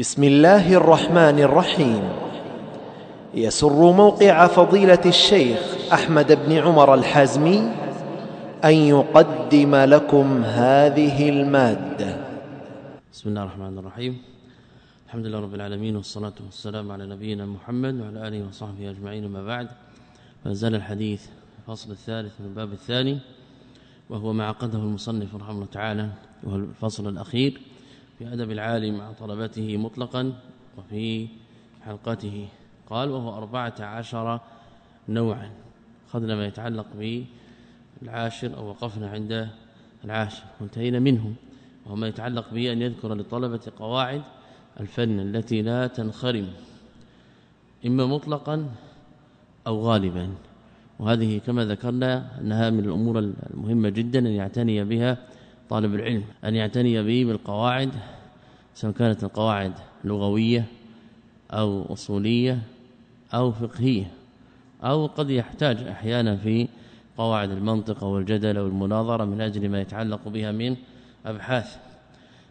بسم الله الرحمن الرحيم. يسر موقع فضيلة الشيخ أحمد بن عمر الحازمي أن يقدم لكم هذه المادة. بسم الله الرحمن الرحيم. الحمد لله رب العالمين والصلاة والسلام على نبينا محمد وعلى آله وصحبه أجمعين ما بعد. ما زال الحديث الفصل الثالث من الباب الثاني وهو ما عقده المصنف رحمه الله تعالى وهو الفصل الأخير. في أدب العالم مع طلبته مطلقا وفي حلقته. قال وهو أربعة عشر نوعا. أخذنا ما يتعلق بالعاشر أو وقفنا عند العاشر. وانتهينا منه وهو ما يتعلق به أن يذكر للطلبة قواعد الفن التي لا تنخرم إما مطلقا أو غالبا. وهذه كما ذكرنا أنها من الأمور المهمة جدا أن يعتني بها طالب العلم أن يعتني به بالقواعد سواء كانت القواعد لغوية أو أصولية أو فقهية أو قد يحتاج أحيانا في قواعد المنطق والجدل والمناظرة من أجل ما يتعلق بها من أبحاث.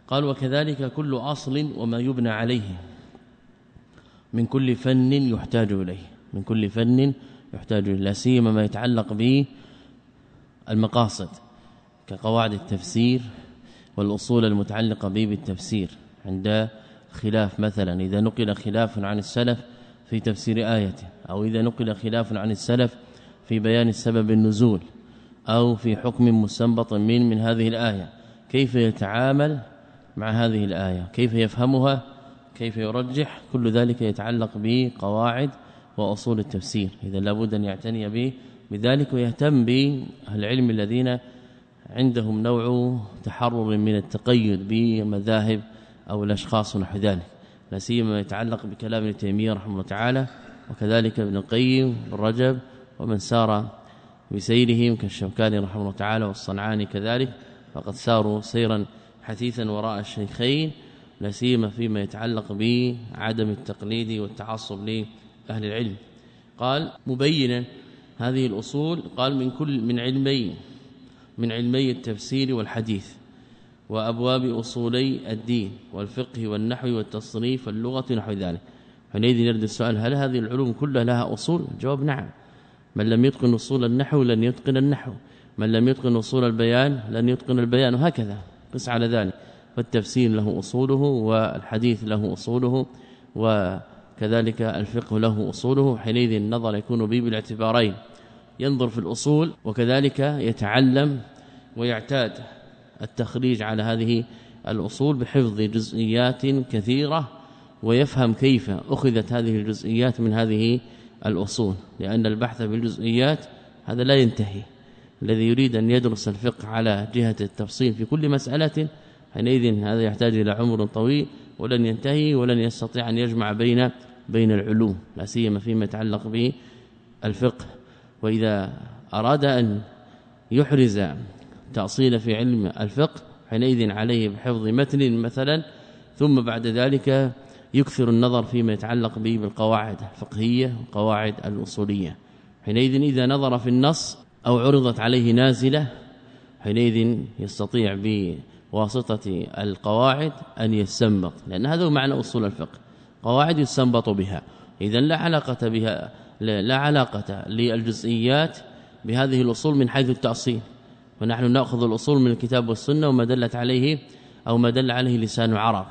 قال وكذلك كل أصل وما يبنى عليه من كل فن يحتاج إليه من كل فن يحتاج لا سيما ما يتعلق به المقاصد. كقواعد التفسير والأصول المتعلقة به بالتفسير عند خلاف مثلا إذا نقل خلاف عن السلف في تفسير آية أو إذا نقل خلاف عن السلف في بيان السبب النزول أو في حكم مستنبط من من هذه الآية. كيف يتعامل مع هذه الآية؟ كيف يفهمها؟ كيف يرجح؟ كل ذلك يتعلق بقواعد وأصول التفسير. إذا لابد أن يعتني به بذلك ويهتم بالعلم الذين عندهم نوع تحرر من التقيد بمذاهب أو الأشخاص نحو ذلك. لا سيما يتعلق بكلام ابن تيمية رحمه الله تعالى وكذلك ابن القيم والرجب ومن سار بسيرهم كالشوكاني رحمه الله تعالى والصنعاني كذلك. فقد ساروا سيرا حثيثا وراء الشيخين لا سيما فيما يتعلق بعدم التقليد والتعصب أهل العلم. قال مبينا هذه الأصول قال من كل من علمي من علمي التفسير والحديث وأبواب أصولي الدين والفقه والنحو والتصريف واللغة نحو ذلك. حينئذ يرد السؤال هل هذه العلوم كلها لها أصول؟ الجواب نعم. من لم يتقن أصول النحو لن يتقن النحو. من لم يتقن أصول البيان لن يتقن البيان وهكذا. قس على ذلك. فالتفسير له أصوله والحديث له أصوله و كذلك الفقه له أصوله. حينئذ النظر يكون به بالاعتبارين. ينظر في الأصول وكذلك يتعلم ويعتاد التخريج على هذه الأصول بحفظ جزئيات كثيرة ويفهم كيف أخذت هذه الجزئيات من هذه الأصول لأن البحث بالجزئيات هذا لا ينتهي. الذي يريد أن يدرس الفقه على جهة التفصيل في كل مسألة حينئذ هذا يحتاج إلى عمر طويل ولن ينتهي ولن يستطيع أن يجمع بين بين العلوم لا سيما فيما يتعلق به الفقه وإذا أراد أن يحرز تأصيل في علم الفقه حينئذ عليه بحفظ متن مثلا ثم بعد ذلك يكثر النظر فيما يتعلق به بالقواعد الفقهية والقواعد الأصولية. حينئذ إذا نظر في النص أو عرضت عليه نازلة حينئذ يستطيع بواسطة القواعد أن يستنبط لأن هذا هو معنى أصول الفقه. قواعد يستنبط بها. إذا لا علاقة بها لا علاقة للجزئيات بهذه الأصول من حيث التأصيل. ونحن نأخذ الأصول من الكتاب والسنة وما دلت عليه أو ما دل عليه لسان العرب.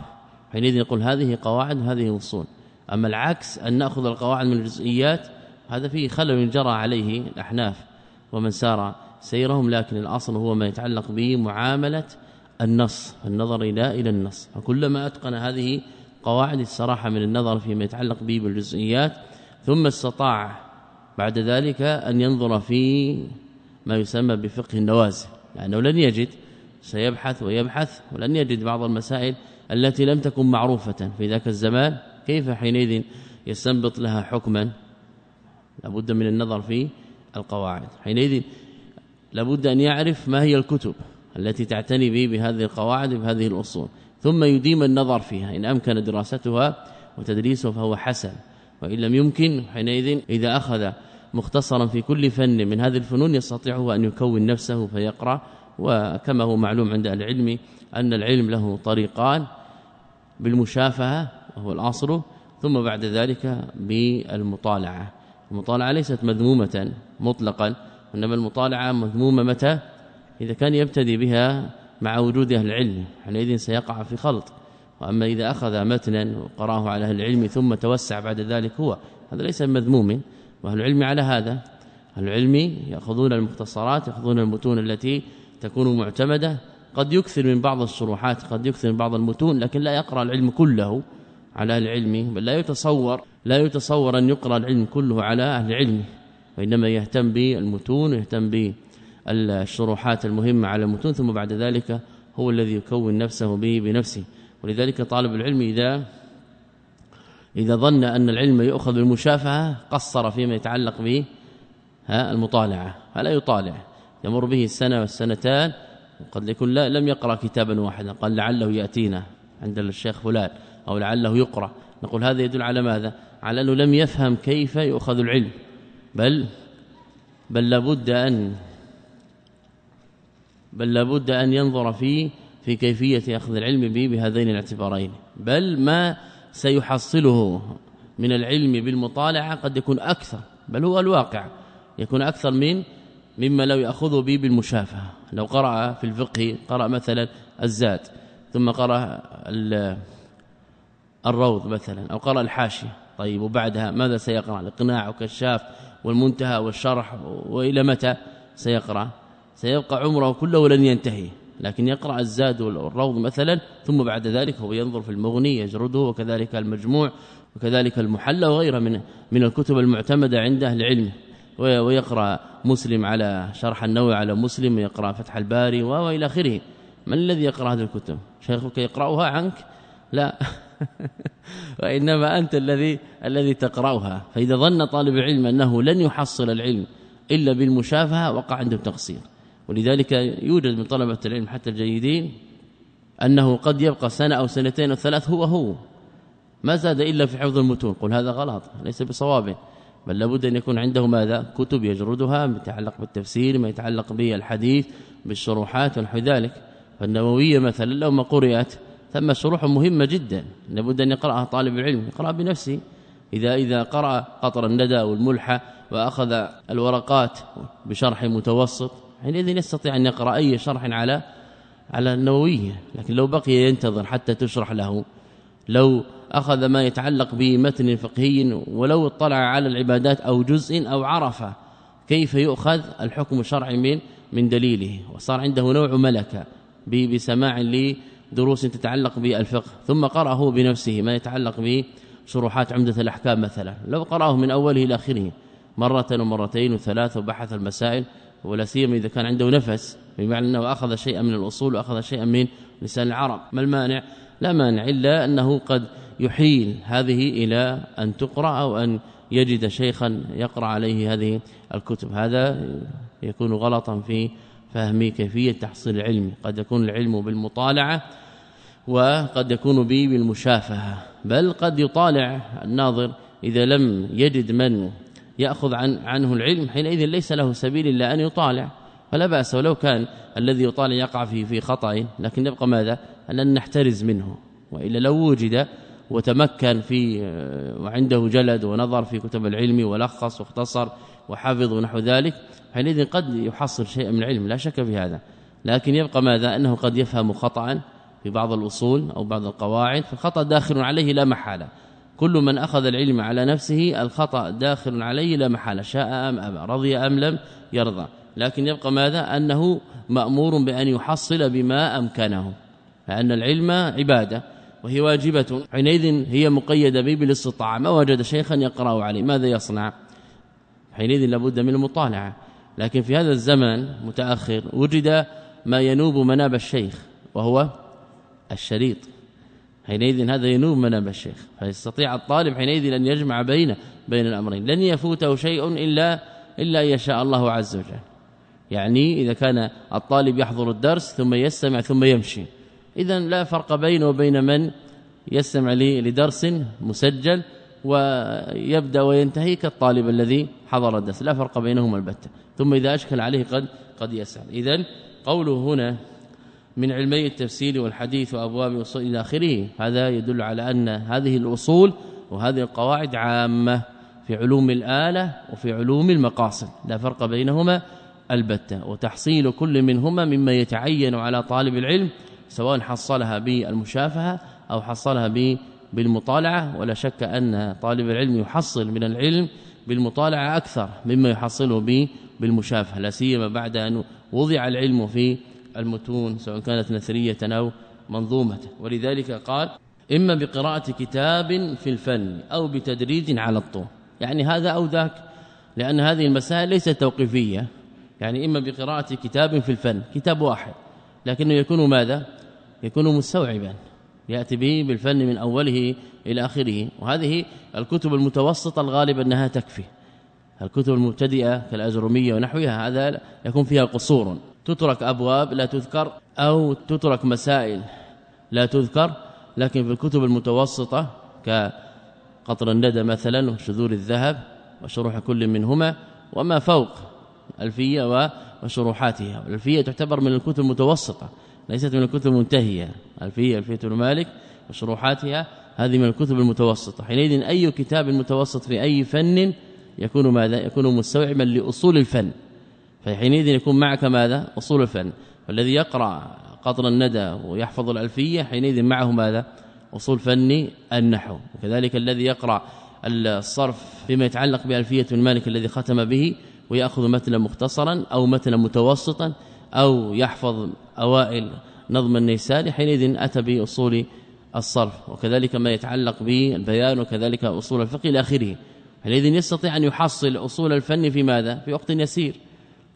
حينئذ نقول هذه قواعد وهذه اصول أما العكس أن نأخذ القواعد من الجزئيات هذا فيه خلل جرى عليه الأحناف. ومن سار سيرهم لكن الأصل هو ما يتعلق به معاملة النص النظر إلى إلى النص. فكلما أتقن هذه قواعد الصراحة من النظر فيما يتعلق به بالجزئيات ثم استطاع بعد ذلك أن ينظر في ما يسمى بفقه النوازل لأنه لن يجد سيبحث ويبحث ولن يجد بعض المسائل التي لم تكن معروفة. في ذاك الزمان كيف حينئذ يستنبط لها حكما؟ لابد من النظر في القواعد. حينئذ لابد أن يعرف ما هي الكتب التي تعتني به بهذه القواعد بهذه الأصول. ثم يديم النظر فيها إن أمكن دراستها وتدريسها فهو حسن وإن لم يمكن حينئذ إذا أخذ مختصرا في كل فن من هذه الفنون يستطيع أن يكون نفسه فيقرأ وكما هو معلوم عند العلم أن العلم له طريقان بالمشافهة وهو الأصل ثم بعد ذلك بالمطالعة. المطالعة ليست مذمومة مطلقا إنما المطالعة مذمومة متى؟ إذا كان يبتدي بها مع وجود أهل العلم. حينئذ سيقع في خلط. وأما إذا أخذ متنا وقرأه على أهل العلم ثم توسع بعد ذلك هو هذا ليس مذموم. واهل العلم على هذا. أهل العلم يأخذون المختصرات يأخذون المتون التي تكون معتمدة. قد يكثر من بعض الشروحات قد يكثر من بعض المتون لكن لا يقرأ العلم كله على العلم بل لا يتصور لا يتصور أن يقرأ العلم كله على أهل العلم. وإنما يهتم بالمتون ويهتم بالشروحات المهمة على المتون ثم بعد ذلك هو الذي يكون نفسه به بنفسه. ولذلك طالب العلم إذا إذا ظن أن العلم يؤخذ بالمشافهه قصر فيما يتعلق به ها المطالعة. فلا يطالع. يمر به السنة والسنتان وقد يكون لم يقرأ كتابا واحدا. قال لعله يأتينا عند الشيخ فلان أو لعله يقرأ. نقول هذا يدل على ماذا؟ على أنه لم يفهم كيف يؤخذ العلم. بل بل لابد أن بل لابد أن ينظر في في كيفية أخذ العلم به بهذين الاعتبارين. بل ما سيحصله من العلم بالمطالعة قد يكون أكثر بل هو الواقع يكون أكثر من مما لو يأخذه به بالمشافهة. لو قرأ في الفقه قرأ مثلا الزاد ثم قرأ الروض مثلا أو قرأ الحاشية. طيب وبعدها ماذا سيقرأ؟ الإقناع وكشاف والمنتهى والشرح وإلى متى سيقرأ؟ سيبقى عمره كله ولن ينتهي. لكن يقرأ الزاد والروض مثلا ثم بعد ذلك هو ينظر في المغني يجرده وكذلك المجموع وكذلك المحلى وغيره من من الكتب المعتمدة عند أهل العلم. ويقرأ مسلم على شرح النووي على مسلم ويقرأ فتح الباري وإلى آخره. من الذي يقرأ هذه الكتب؟ شيخك يقرأها عنك؟ لا. وإنما أنت الذي الذي تقرأها. فإذا ظن طالب العلم أنه لن يحصل العلم إلا بالمشافهة وقع عنده تقصير. ولذلك يوجد من طلبة العلم حتى الجيدين أنه قد يبقى سنة أو سنتين أو ثلاث هو هو. ما زاد إلا في حفظ المتون. قل هذا غلط ليس بصواب. بل لابد أن يكون عنده ماذا؟ كتب يجردها يتعلق بالتفسير ما يتعلق بالحديث بالشروحات ونحو ذلك. فالنووية مثلا لو ما قرئت ثم شروح مهمة جدا. لابد أن يقرأها طالب العلم يقرأ بنفسه. إذا إذا قرأ قطر الندى والملحة وأخذ الورقات بشرح متوسط حينئذ يستطيع أن يقرأ أي شرح على على النووية لكن لو بقي ينتظر حتى تشرح له. لو أخذ ما يتعلق بمتن فقهي ولو اطلع على العبادات أو جزء أو عرف كيف يؤخذ الحكم الشرعي من من دليله. وصار عنده نوع ملكة بسماع لدروس تتعلق بالفقه ثم قرأه بنفسه ما يتعلق بشروحات عمدة الأحكام مثلا. لو قرأه من أوله إلى آخره مرة ومرتين وثلاث وبحث المسائل ولا سيما إذا كان عنده نفس بمعنى أنه أخذ شيئا من الأصول وأخذ شيئا من لسان العرب. ما المانع؟ لا مانع إلا أنه قد يحيل هذه إلى أن تقرأ أو أن يجد شيخا يقرأ عليه هذه الكتب. هذا يكون غلطا في فهم كيفية تحصيل العلم. قد يكون العلم بالمطالعة وقد يكون به بالمشافهة بل قد يطالع الناظر إذا لم يجد من يأخذ عن عنه العلم حينئذ ليس له سبيل إلا أن يطالع. فلا بأس ولو كان الذي يطالع يقع في في خطأ لكن يبقى ماذا؟ أن نحترز منه. وإلا لو وجد وتمكن في وعنده جلد ونظر في كتب العلم ولخص واختصر وحفظ ونحو ذلك حينئذ قد يحصل شيئا من العلم لا شك في هذا. لكن يبقى ماذا؟ أنه قد يفهم خطأ في بعض الأصول أو بعض القواعد فالخطأ داخل عليه لا محالة. كل من أخذ العلم على نفسه الخطأ داخل عليه لا محالة شاء أم أبى رضي أم لم يرضى. لكن يبقى ماذا؟ أنه مأمور بأن يحصل بما أمكنه لأن العلم عبادة وهي واجبة. حينئذ هي مقيدة به بالاستطاعة. ما وجد شيخا يقرأ عليه؟ ماذا يصنع؟ حينئذ لابد من المطالعة. لكن في هذا الزمن متأخر وجد ما ينوب مناب الشيخ وهو الشريط. حينئذ هذا ينوب منام الشيخ فيستطيع الطالب حينئذ أن يجمع بين بين الأمرين. لن يفوته شيء إلا إلا يشاء الله عز وجل. يعني إذا كان الطالب يحضر الدرس ثم يستمع ثم يمشي. إذا لا فرق بينه وبين من يستمع لدرس مسجل ويبدأ وينتهي كالطالب الذي حضر الدرس. لا فرق بينهما البتة. ثم إذا أشكل عليه قد قد يسأل. اذا قوله هنا من علمي التفسير والحديث وأبواب الاصول إلى آخره. هذا يدل على أن هذه الأصول وهذه القواعد عامة في علوم الآلة وفي علوم المقاصد. لا فرق بينهما البتة. وتحصيل كل منهما مما يتعين على طالب العلم سواء حصلها بالمشافهة أو حصلها بالمطالعة. ولا شك أن طالب العلم يحصل من العلم بالمطالعة أكثر مما يحصله بالمشافهة. لا سيما بعد أن وضع العلم في المتون سواء كانت نثرية أو منظومة. ولذلك قال إما بقراءة كتاب في الفن أو بتدريج على الطول. يعني هذا أو ذاك لأن هذه المسائل ليست توقيفية. يعني إما بقراءة كتاب في الفن كتاب واحد لكنه يكون ماذا؟ يكون مستوعبا. يأتي به بالفن من أوله إلى آخره. وهذه الكتب المتوسطة الغالب أنها تكفي. الكتب المبتدئة كالأزرمية ونحوها هذا يكون فيها قصور. تترك أبواب لا تذكر أو تترك مسائل لا تذكر لكن في الكتب المتوسطة كقطر الندى مثلا وشذور الذهب وشروح كل منهما وما فوق الفيه وشروحاتها. الألفية تعتبر من الكتب المتوسطة ليست من الكتب المنتهية. الفيه ألفية المالك وشروحاتها هذه من الكتب المتوسطة. حينئذ أي كتاب متوسط في أي فن يكون ماذا؟ يكون مستوعبا لأصول الفن. فحينئذ يكون معك ماذا؟ أصول الفن والذي يقرأ قطر الندى ويحفظ الألفية حينئذ معه ماذا؟ أصول فن النحو. وكذلك الذي يقرأ الصرف فيما يتعلق بألفية المالك الذي ختم به ويأخذ متنا مختصرا أو متنا متوسطا أو يحفظ أوائل نظم النيساني حينئذ أتى بأصول الصرف. وكذلك ما يتعلق بالبيان وكذلك أصول الفقه إلى آخره. حينئذ يستطيع أن يحصل أصول الفن في ماذا؟ في وقت يسير.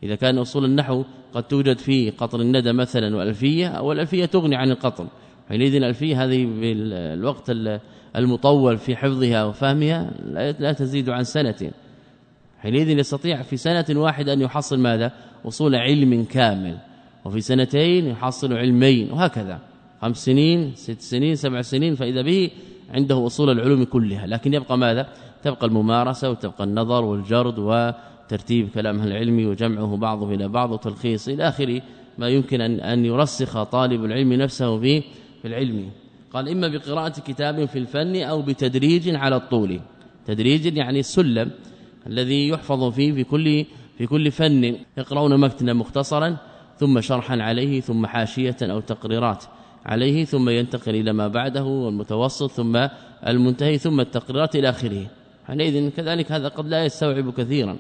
إذا كان أصول النحو قد توجد في قطر الندى مثلا والألفية أو الالفيه تغني عن القطر. حينئذ الألفية هذه بالوقت المطول في حفظها وفهمها لا تزيد عن سنه حينئذ يستطيع في سنة واحدة أن يحصل ماذا؟ وصول علم كامل. وفي سنتين يحصل علمين وهكذا. خمس سنين ست سنين سبع سنين فإذا به عنده أصول العلوم كلها. لكن يبقى ماذا؟ تبقى الممارسة وتبقى النظر والجرد وترتيب كلامه العلمي وجمعه بعضه إلى بعض وتلخيص إلى آخره ما يمكن أن, أن يرسخ طالب العلم نفسه في في العلم. قال إما بقراءة كتاب في الفن أو بتدريج على الطول. تدريج يعني السلم الذي يحفظ فيه في كل في كل فن. يقرؤون متنا مختصرا ثم شرحا عليه ثم حاشية أو تقريرات عليه ثم ينتقل إلى ما بعده والمتوسط ثم المنتهي ثم التقريرات إلى آخره. حينئذ كذلك هذا قد لا يستوعب كثيرا.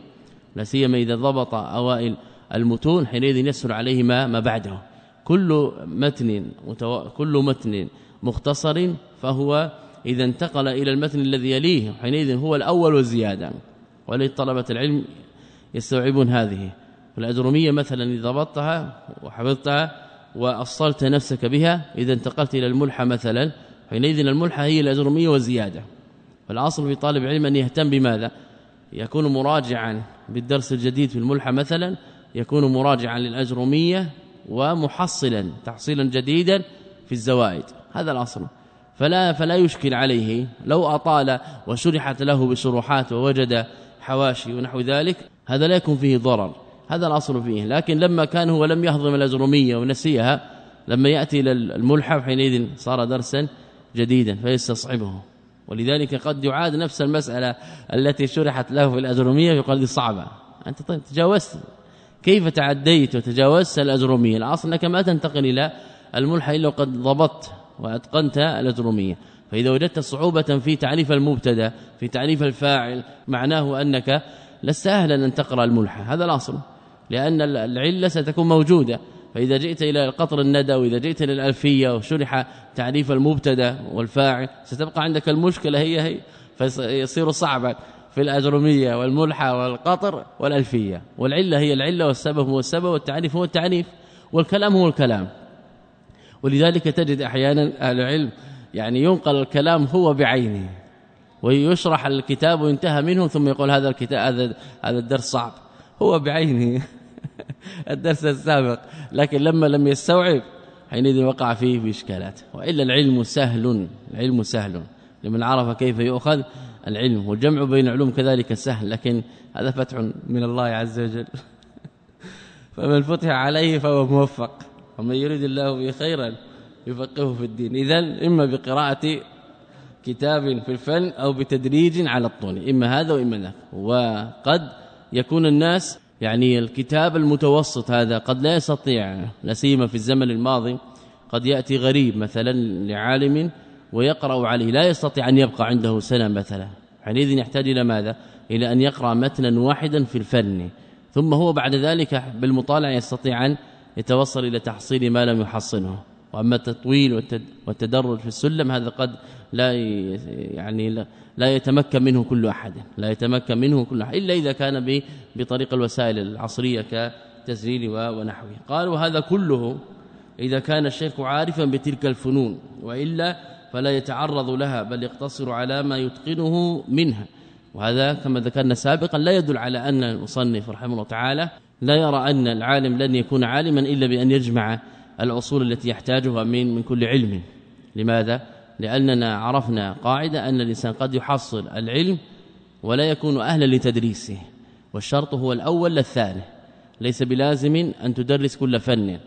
لا سيما إذا ضبط أوائل المتون حينئذ يسهل عليه ما, ما بعده. كل متن متو... كل متن مختصر فهو إذا انتقل إلى المتن الذي يليه حينئذ هو الأول والزيادة. ولطلبة العلم يستوعبون هذه. والاجروميه مثلا إذا ضبطتها وحفظتها وأصلت نفسك بها إذا انتقلت إلى الملحى مثلا حينئذ الملحى هي الاجروميه والزيادة. فالأصل في طالب العلم أن يهتم بماذا؟ يكون مراجعا. بالدرس الجديد في الملحى مثلا يكون مراجعا للاجروميه ومحصلا تحصيلا جديدا في الزوائد. هذا الأصل. فلا فلا يشكل عليه. لو أطال وشرحت له بشروحات ووجد حواشي ونحو ذلك هذا لا يكون فيه ضرر. هذا الأصل فيه. لكن لما كان هو لم يهضم الازروميه ونسيها لما يأتي إلى الملحى حينئذ صار درسا جديدا فيستصعبه. ولذلك قد يعاد نفس المسألة التي شرحت له في الأجرومية يقال دي صعبة أنت طيب تجاوزت. كيف تعديت وتجاوزت الأجرومية الأصل أنك ما تنتقل إلى الملحى إلا وقد ضبطت وأتقنت الأجرومية فإذا وجدت صعوبة في تعريف المبتدأ في تعريف الفاعل معناه أنك لست أهلا أن تقرأ الملحى هذا الأصل. لأن العلة ستكون موجودة. فإذا جئت إلى القطر الندى وإذا جئت إلى الألفية وشرح تعريف المبتدأ والفاعل ستبقى عندك المشكلة هي هي فيصير صعبا في الاجرميه والملحى والقطر والألفية. والعلة هي العلة والسبب هو السبب والتعريف هو التعريف والكلام هو الكلام. ولذلك تجد أحيانا أهل العلم يعني ينقل الكلام هو بعينه ويشرح الكتاب وينتهى منه ثم يقول هذا الكتاب هذا الدرس صعب. هو بعينه. الدرس السابق. لكن لما لم يستوعب حينئذ وقع فيه باشكالات وإلا العلم سهل العلم سهل. لمن عرف كيف يؤخذ العلم والجمع بين علوم كذلك سهل. لكن هذا فتح من الله عز وجل. فمن فتح عليه فهو موفق. ومن يريد الله به خيرا يفقهه في الدين. اذا إما بقراءة كتاب في الفن أو بتدريج على الطول. إما هذا وإما ذاك. وقد يكون الناس يعني الكتاب المتوسط هذا قد لا يستطيع لا سيما في الزمن الماضي قد يأتي غريب مثلا لعالم ويقرأ عليه لا يستطيع أن يبقى عنده سنة مثلا. حينئذ يحتاج إلى ماذا؟ إلى أن يقرأ متنا واحدا في الفن. ثم هو بعد ذلك بالمطالعة يستطيع أن يتوصل إلى تحصيل ما لم يحصنه وأما التطويل والتدرج في السلم هذا قد لا يعني لا يتمكن منه كل أحد لا يتمكن منه كل أحد إلا إذا كان بطريق الوسائل العصرية كتسجيل ونحوه. قال وهذا كله إذا كان الشيخ عارفا بتلك الفنون وإلا فلا يتعرض لها بل يقتصر على ما يتقنه منها. وهذا كما ذكرنا سابقا لا يدل على أن المصنف رحمه الله تعالى لا يرى أن العالم لن يكون عالما إلا بأن يجمع الأصول التي يحتاجها من من كل علم. لماذا؟ لأننا عرفنا قاعدة أن الإنسان قد يحصل العلم ولا يكون أهلا لتدريسه والشرط هو الأول للثاني ليس بلازم أن تدرس كل فن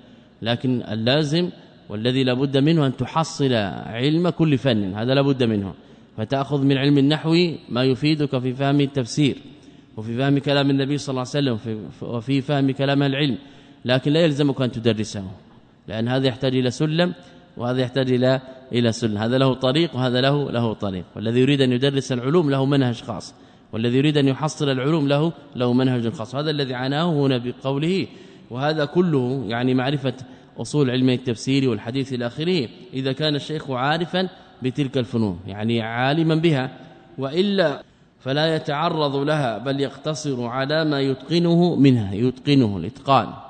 لكن اللازم والذي لابد منه أن تحصل علم كل فن هذا لابد منه. فتأخذ من علم النحو ما يفيدك في فهم التفسير وفي فهم كلام النبي صلى الله عليه وسلم وفي فهم كلام العلم لكن لا يلزمك أن تدرسه. لأن هذا يحتاج إلى سلم وهذا يحتاج إلى إلى سلم. هذا له طريق وهذا له له طريق. والذي يريد أن يدرس العلوم له منهج خاص. والذي يريد أن يحصل العلوم له له منهج خاص. هذا الذي عناه هنا بقوله. وهذا كله يعني معرفة أصول علم التفسير والحديث إلى آخره. إذا كان الشيخ عارفا بتلك الفنون يعني عالما بها. وإلا فلا يتعرض لها بل يقتصر على ما يتقنه منها يتقنه الإتقان.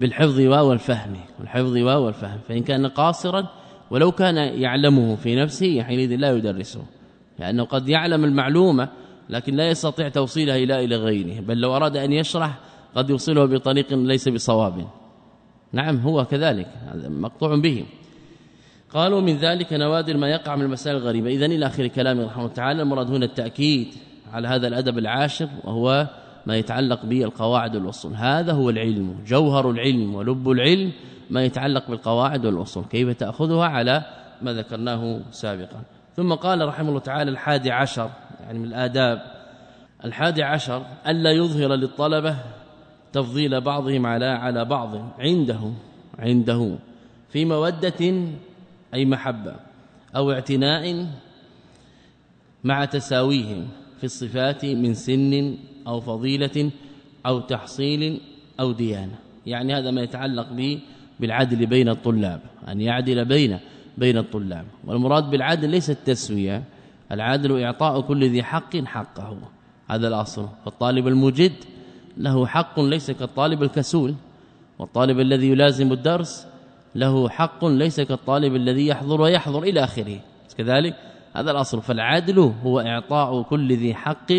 بالحفظ والفهم والحفظ والفهم فإن كان قاصرا ولو كان يعلمه في نفسه حينئذ لا يدرسه لأنه قد يعلم المعلومة لكن لا يستطيع توصيلها إلى إلى غيره. بل لو أراد أن يشرح قد يوصله بطريق ليس بصواب. نعم هو كذلك هذا مقطوع به. قالوا من ذلك نوادر ما يقع من المسائل الغريبة. اذا إلى آخر كلامه رحمه الله تعالى المراد هنا التأكيد على هذا الأدب العاشر وهو ما يتعلق بالقواعد والأصول. هذا هو العلم جوهر العلم ولب العلم ما يتعلق بالقواعد والأصول. كيف تأخذها؟ على ما ذكرناه سابقا. ثم قال رحمه الله تعالى الحادي عشر يعني من الآداب الحادي عشر ألا يظهر للطلبة تفضيل بعضهم على على بعض. عنده عنده في مودة أي محبة أو اعتناء مع تساويهم في الصفات من سن أو فضيلة أو تحصيل أو ديانة. يعني هذا ما يتعلق به بالعدل بين الطلاب أن يعدل بين بين الطلاب. والمراد بالعدل ليس التسوية العدل إعطاء كل ذي حق حقه. هذا الأصل. فالطالب المجد له حق ليس كالطالب الكسول. والطالب الذي يلازم الدرس له حق ليس كالطالب الذي يحضر ويحضر إلى آخره. كذلك هذا الأصل. فالعدل هو إعطاء كل ذي حق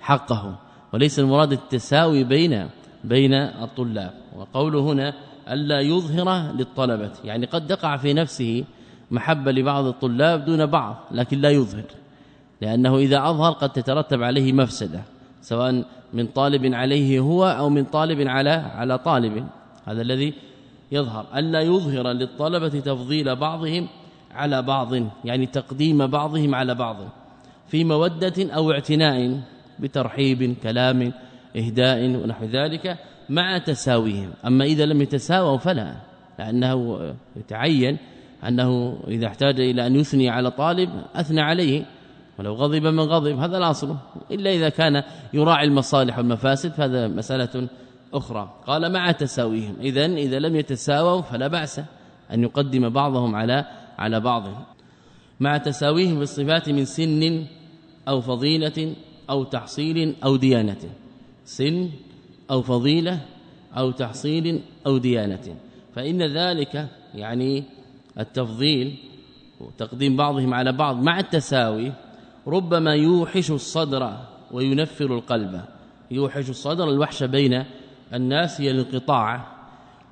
حقه. وليس المراد التساوي بين بين الطلاب. وقوله هنا ألا يظهر للطلبة يعني قد يقع في نفسه محبة لبعض الطلاب دون بعض لكن لا يظهر لأنه إذا أظهر قد تترتب عليه مفسدة سواء من طالب عليه هو أو من طالب على على طالب. هذا الذي يظهر. ألا يظهر للطلبة تفضيل بعضهم على بعض يعني تقديم بعضهم على بعض في مودة أو اعتناء. بترحيب كلام إهداء ونحو ذلك مع تساويهم. أما إذا لم يتساووا فلا لأنه يتعين أنه إذا احتاج إلى أن يثني على طالب أثنى عليه. ولو غضب من غضب هذا الاصل إلا إذا كان يراعي المصالح والمفاسد فهذا مسألة أخرى. قال مع تساويهم. اذا إذا لم يتساووا فلا بأس أن يقدم بعضهم على على بعض. مع تساويهم بالصفات من سن أو فضيلة أو تحصيل أو ديانة. سن أو فضيلة أو تحصيل أو ديانة. فإن ذلك يعني التفضيل وتقديم بعضهم على بعض مع التساوي ربما يوحش الصدر وينفر القلب. يوحش الصدر الوحش بين الناس هي الانقطاع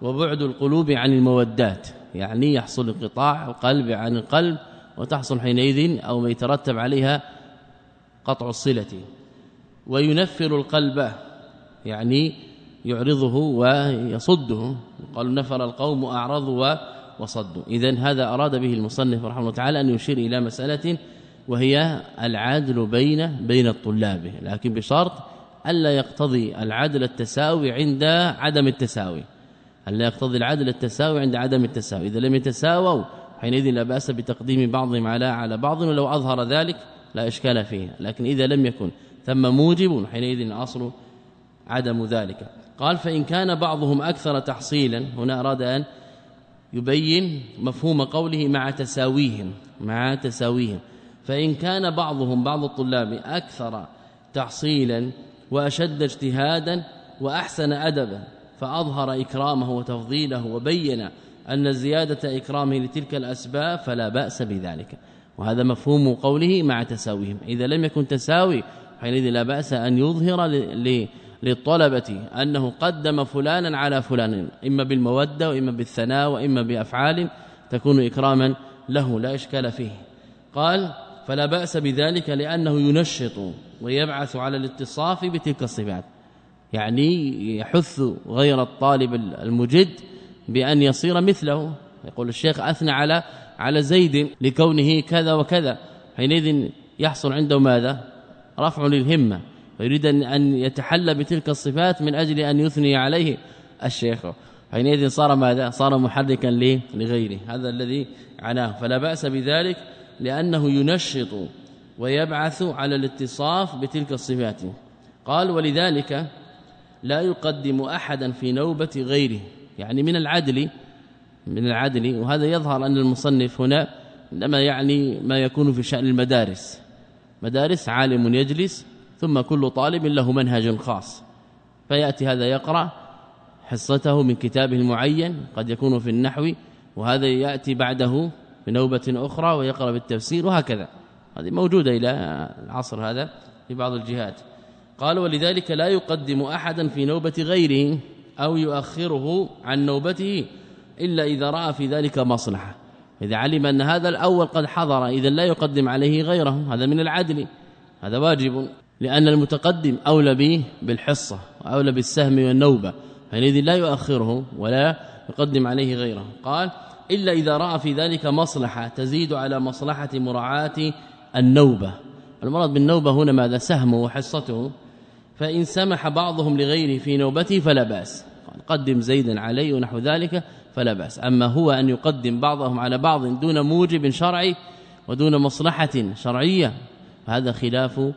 وبعد القلوب عن المودات. يعني يحصل انقطاع القلب عن القلب وتحصل حينئذ أو ما يترتب عليها قطع الصلة. وينفر القلب يعني يعرضه ويصده. قالوا نفر القوم اعرضوا وصدوا اذا هذا أراد به المصنف رحمه الله تعالى أن يشير إلى مسألة وهي العدل بين بين الطلاب. لكن بشرط الا يقتضي العدل التساوي عند عدم التساوي. الا يقتضي العدل التساوي عند عدم التساوي. إذا لم يتساووا حينئذ لا بأس بتقديم بعضهم على على بعض. ولو أظهر ذلك لا إشكال فيه لكن إذا لم يكن ثم موجب حينئذ الأصل عدم ذلك. قال فإن كان بعضهم أكثر تحصيلا هنا أراد أن يبين مفهوم قوله مع تساويهم مع تساويهم. فإن كان بعضهم بعض الطلاب أكثر تحصيلا وأشد اجتهادا وأحسن أدبا فأظهر إكرامه وتفضيله وبين أن زيادة إكرامه لتلك الأسباب فلا بأس بذلك. وهذا مفهوم قوله مع تساويهم. إذا لم يكن تساوي حينئذ لا بأس أن يظهر للطلبة أنه قدم فلانا على فلان إما بالمودة وإما بالثناء وإما بأفعال تكون إكراما له لا إشكال فيه. قال فلا بأس بذلك لأنه ينشط ويبعث على الاتصاف بتلك الصفات. يعني يحث غير الطالب المجد بأن يصير مثله. يقول الشيخ أثنى على على زيد لكونه كذا وكذا. حينئذ يحصل عنده ماذا؟ رفع للهمة. ويريد ان يتحلى بتلك الصفات من أجل أن يثني عليه الشيخ. حينئذ صار ماذا؟ صار محركا لغيره. هذا الذي عناه. فلا بأس بذلك لأنه ينشط ويبعث على الاتصاف بتلك الصفات. قال ولذلك لا يقدم أحدا في نوبة غيره. يعني من العدل من العدل وهذا يظهر أن المصنف هنا إنما يعني ما يكون في شأن المدارس. مدارس عالم يجلس ثم كل طالب له منهج خاص. فيأتي هذا يقرأ حصته من كتابه المعين قد يكون في النحو وهذا يأتي بعده بنوبة أخرى ويقرأ بالتفسير وهكذا. هذه موجودة إلى العصر هذا في بعض الجهات. قال ولذلك لا يقدم أحدا في نوبة غيره أو يؤخره عن نوبته إلا إذا رأى في ذلك مصلحة. إذا علم أن هذا الأول قد حضر اذا لا يقدم عليه غيره. هذا من العدل. هذا واجب. لأن المتقدم أولى به بالحصة وأولى بالسهم والنوبة. حينئذ لا يؤخره ولا يقدم عليه غيره. قال إلا إذا رأى في ذلك مصلحة تزيد على مصلحة مراعاة النوبة. المراد بالنوبة هنا ماذا؟ سهمه وحصته. فإن سمح بعضهم لغيره في نوبته فلا بأس. قدم زيدا عليه ونحو ذلك. فلا بأس. أما هو أن يقدم بعضهم على بعض دون موجب شرعي ودون مصلحة شرعية هذا خلاف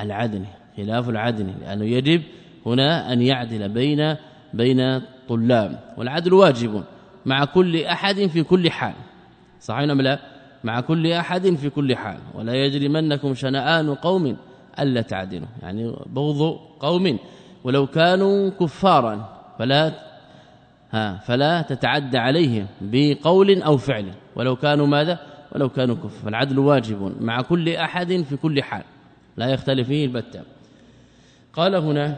العدل خلاف العدل لأنه يجب هنا أن يعدل بين بين الطلاب والعدل واجب مع كل أحد في كل حال. صحيح ام لا؟ مع كل أحد في كل حال. ولا يجرمنكم شنآن قوم ألا تعدلوا. يعني بغض قوم. ولو كانوا كفارا فلا فلا تتعدى عليهم بقول أو فعل. ولو كانوا ماذا؟ ولو كانوا كفر. فالعدل واجب مع كل أحد في كل حال. لا يختلف فيه البتة قال هنا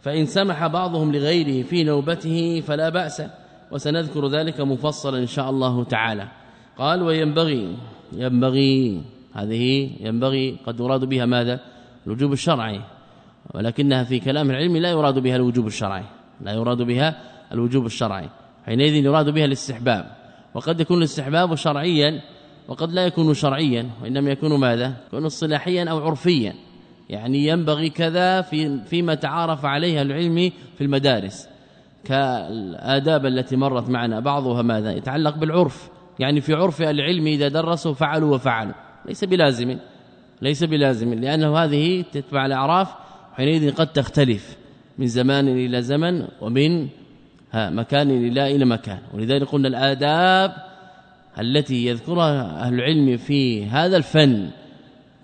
فإن سمح بعضهم لغيره في نوبته فلا بأس. وسنذكر ذلك مفصلا إن شاء الله تعالى. قال وينبغي ينبغي هذه ينبغي قد يراد بها ماذا؟ الوجوب الشرعي. ولكنها في كلام العلم لا يراد بها الوجوب الشرعي. لا يراد بها الوجوب الشرعي حينئذ يراد بها الاستحباب. وقد يكون الاستحباب شرعيا وقد لا يكون شرعيا وإنما يكون ماذا؟ يكون اصطلاحيا أو عرفيا. يعني ينبغي كذا في فيما تعارف عليها العلم في المدارس. كالآداب التي مرت معنا بعضها ماذا؟ يتعلق بالعرف. يعني في عرف العلم إذا درسوا فعلوا وفعلوا. ليس بلازم ليس بلازم لأنه هذه تتبع الأعراف حينئذ قد تختلف من زمان إلى زمن ومن مكان إلى إلى مكان. ولذلك قلنا الآداب التي يذكرها أهل العلم في هذا الفن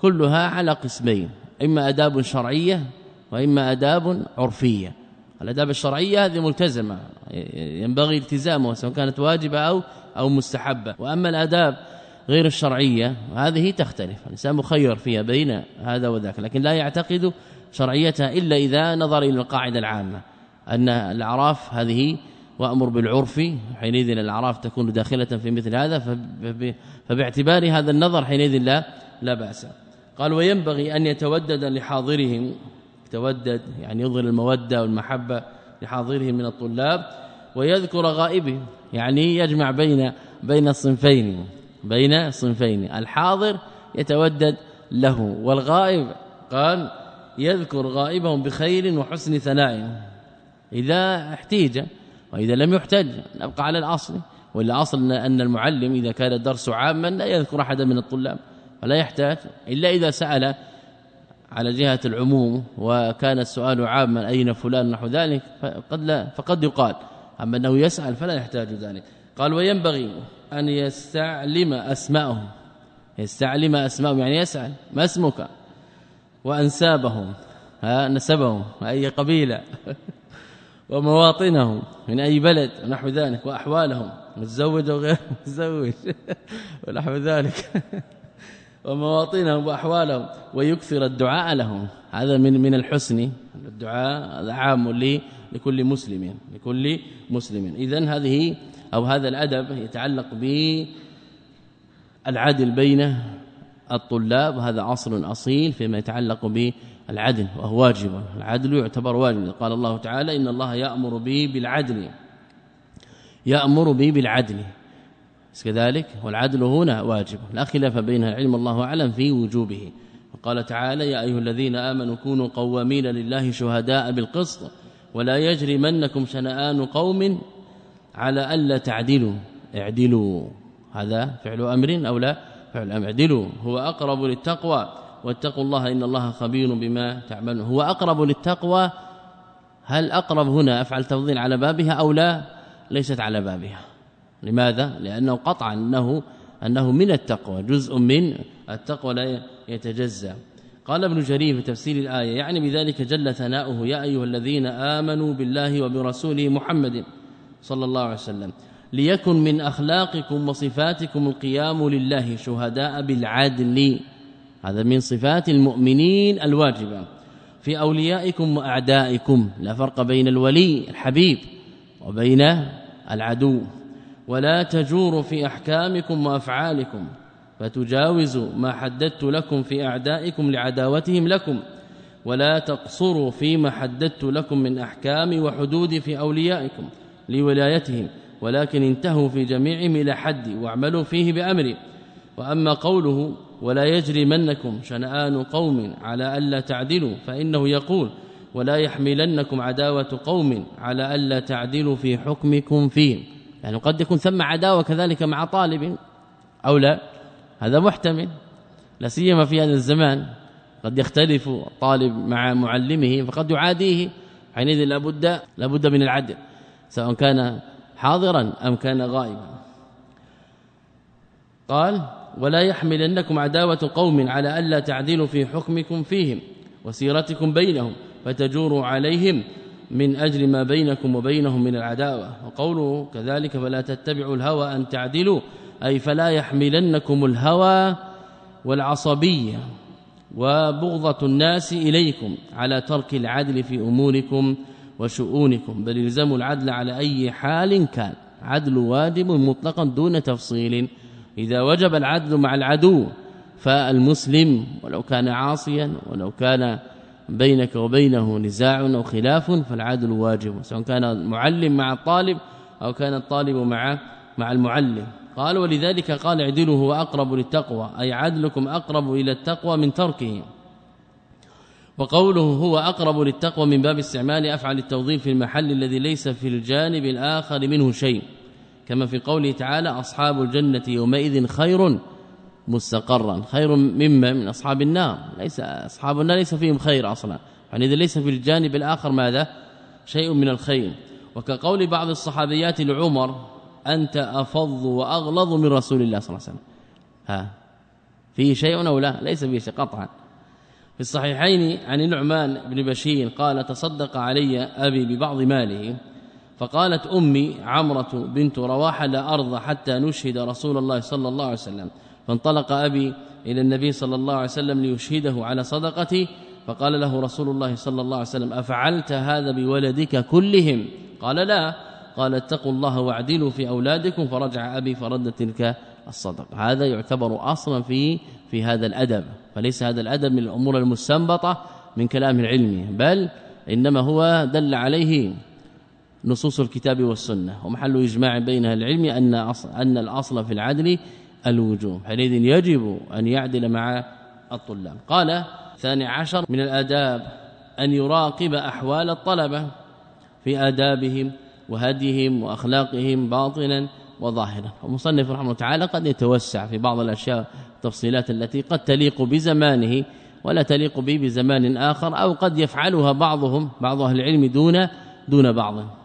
كلها على قسمين إما آداب شرعية وإما آداب عرفية. الآداب الشرعية هذه ملتزمة ينبغي التزامها سواء كانت واجبة أو أو مستحبة. وأما الآداب غير الشرعية هذه تختلف الإنسان مخير فيها بين هذا وذاك لكن لا يعتقد شرعيتها إلا إذا نظر إلى القاعدة العامة. أن الأعراف هذه وأمر بالعرف حينئذ الأعراف تكون داخلة في مثل هذا فباعتبار هذا النظر حينئذ لا لا بأس. قال وينبغي أن يتودد لحاضرهم يتودد يعني يظهر المودة والمحبة لحاضره من الطلاب ويذكر غائبه. يعني يجمع بين بين الصنفين بين الصنفين الحاضر يتودد له والغائب. قال يذكر غائبهم بخير وحسن ثناء. إذا احتيج وإذا لم يحتج نبقى على الأصل والاصل أن المعلم إذا كان الدرس عاما لا يذكر احدا من الطلاب ولا يحتاج إلا إذا سأل على جهة العموم وكان السؤال عاما أين فلان نحو ذلك فقد لا فقد يقال أما أنه يسأل فلا يحتاج ذلك. قال وينبغي أن يستعلم أسماءهم يستعلم أسماءهم يعني يسأل ما اسمك؟ وأنسابهم ها نسبهم أي قبيلة؟ ومواطنهم من أي بلد ونحو ذلك وأحوالهم. متزوج وغير متزوج. ونحو ذلك. ومواطنهم وأحوالهم. ويكثر الدعاء لهم. هذا من من الحسن. الدعاء هذا عام لكل مسلم. لكل مسلم. اذا هذه أو هذا الأدب يتعلق بالعدل بين الطلاب. هذا أصل أصيل فيما يتعلق بالعدل وهو واجب. العدل يعتبر واجب. قال الله تعالى إن الله يأمر به بالعدل. يأمر به بالعدل. كذلك والعدل هنا واجب. لا خلاف بين العلم الله أعلم في وجوبه. وقال تعالى يا أيها الذين آمنوا كونوا قوامين لله شهداء بالقسط ولا يجرمنكم شنآن قوم على ألا تعدلوا. اعدلوا. هذا فعل أمر أو لا؟ فعل أمر. اعدلوا. هو أقرب للتقوى. واتقوا الله إن الله خبير بما تعملون. هو أقرب للتقوى. هل أقرب هنا أفعل تفضيل على بابها أو لا؟ ليست على بابها. لماذا؟ لأنه قطعا انه أنه من التقوى جزء من التقوى لا يتجزأ. قال ابن جرير في تفسير الآية يعني بذلك جل ثناؤه يا أيها الذين آمنوا بالله وبرسوله محمد صلى الله عليه وسلم ليكن من أخلاقكم وصفاتكم القيام لله شهداء بالعدل. هذا من صفات المؤمنين الواجبة. في أوليائكم وأعدائكم لا فرق بين الولي الحبيب وبين العدو. ولا تجور في أحكامكم وأفعالكم فتجاوزوا ما حددت لكم في أعدائكم لعداوتهم لكم. ولا تقصروا فيما حددت لكم من أحكام وحدود في أوليائكم لولايتهم ولكن انتهوا في جميعهم إلى حد واعملوا فيه بأمري. وأما قوله ولا يجرمنكم شنآن قوم على ألا تعدلوا فإنه يقول ولا يحملنكم عداوة قوم على ألا تعدلوا في حكمكم فيهم يعني قد يكون ثم عداوة كذلك مع طالب أو لا هذا محتمل لا سيما في هذا الزمان. قد يختلف طالب مع معلمه فقد يعاديه حينئذ لابد لابد من العدل سواء كان حاضرا أم كان غائبا. قال ولا يحملنكم عداوة قوم على ألا تعدلوا في حكمكم فيهم وسيرتكم بينهم فتجوروا عليهم من أجل ما بينكم وبينهم من العداوة. وقوله كذلك فلا تتبعوا الهوى أن تعدلوا أي فلا يحملنكم الهوى والعصبية وبغضة الناس إليكم على ترك العدل في أموركم وشؤونكم بل الزموا العدل على أي حال كان. عدل واجب مطلقا دون تفصيل. إذا وجب العدل مع العدو فالمسلم ولو كان عاصيا ولو كان بينك وبينه نزاع أو خلاف فالعدل واجب. سواء كان المعلم مع الطالب أو كان الطالب مع مع المعلم. قال ولذلك قال اعدلوا هو أقرب للتقوى أي عدلكم أقرب إلى التقوى من تركه. وقوله هو أقرب للتقوى من باب استعمال أفعل التوظيف في المحل الذي ليس في الجانب الآخر منه شيء. كما في قوله تعالى أصحاب الجنة يومئذ خير مستقرا خير مما من أصحاب النار. ليس أصحاب النار ليس فيهم خير أصلا. يعني إذا ليس في الجانب الآخر ماذا؟ شيء من الخير. وكقول بعض الصحابيات لعمر أنت أفض وأغلظ من رسول الله صلى الله عليه وسلم. ها؟ فيه شيء أو لا؟ ليس فيه شيء قطعا. في الصحيحين عن النعمان بن بشير قال تصدق علي أبي ببعض ماله. فقالت أمي عمرة بنت رواحة لا أرضى حتى نشهد رسول الله صلى الله عليه وسلم. فانطلق أبي إلى النبي صلى الله عليه وسلم ليشهده على صدقتي. فقال له رسول الله صلى الله عليه وسلم أفعلت هذا بولدك كلهم؟ قال لا. قال اتقوا الله واعدلوا في أولادكم. فرجع أبي فرد تلك الصدقة. هذا يعتبر أصلا في في هذا الأدب. فليس هذا الأدب من الأمور المستنبطة من كلام العلم. بل إنما هو دل عليه نصوص الكتاب والسنة. ومحل إجماع بين العلم أن أن الأصل في العدل الوجوب. حينئذ يجب أن يعدل مع الطلاب. قال ثاني عشر من الآداب أن يراقب أحوال الطلبة في آدابهم وهديهم وأخلاقهم باطنا وظاهرا. ومصنف رحمه الله تعالى قد يتوسع في بعض الأشياء التفصيلات التي قد تليق بزمانه ولا تليق به بزمان آخر أو قد يفعلها بعضهم بعض أهل العلم دون دون بعض.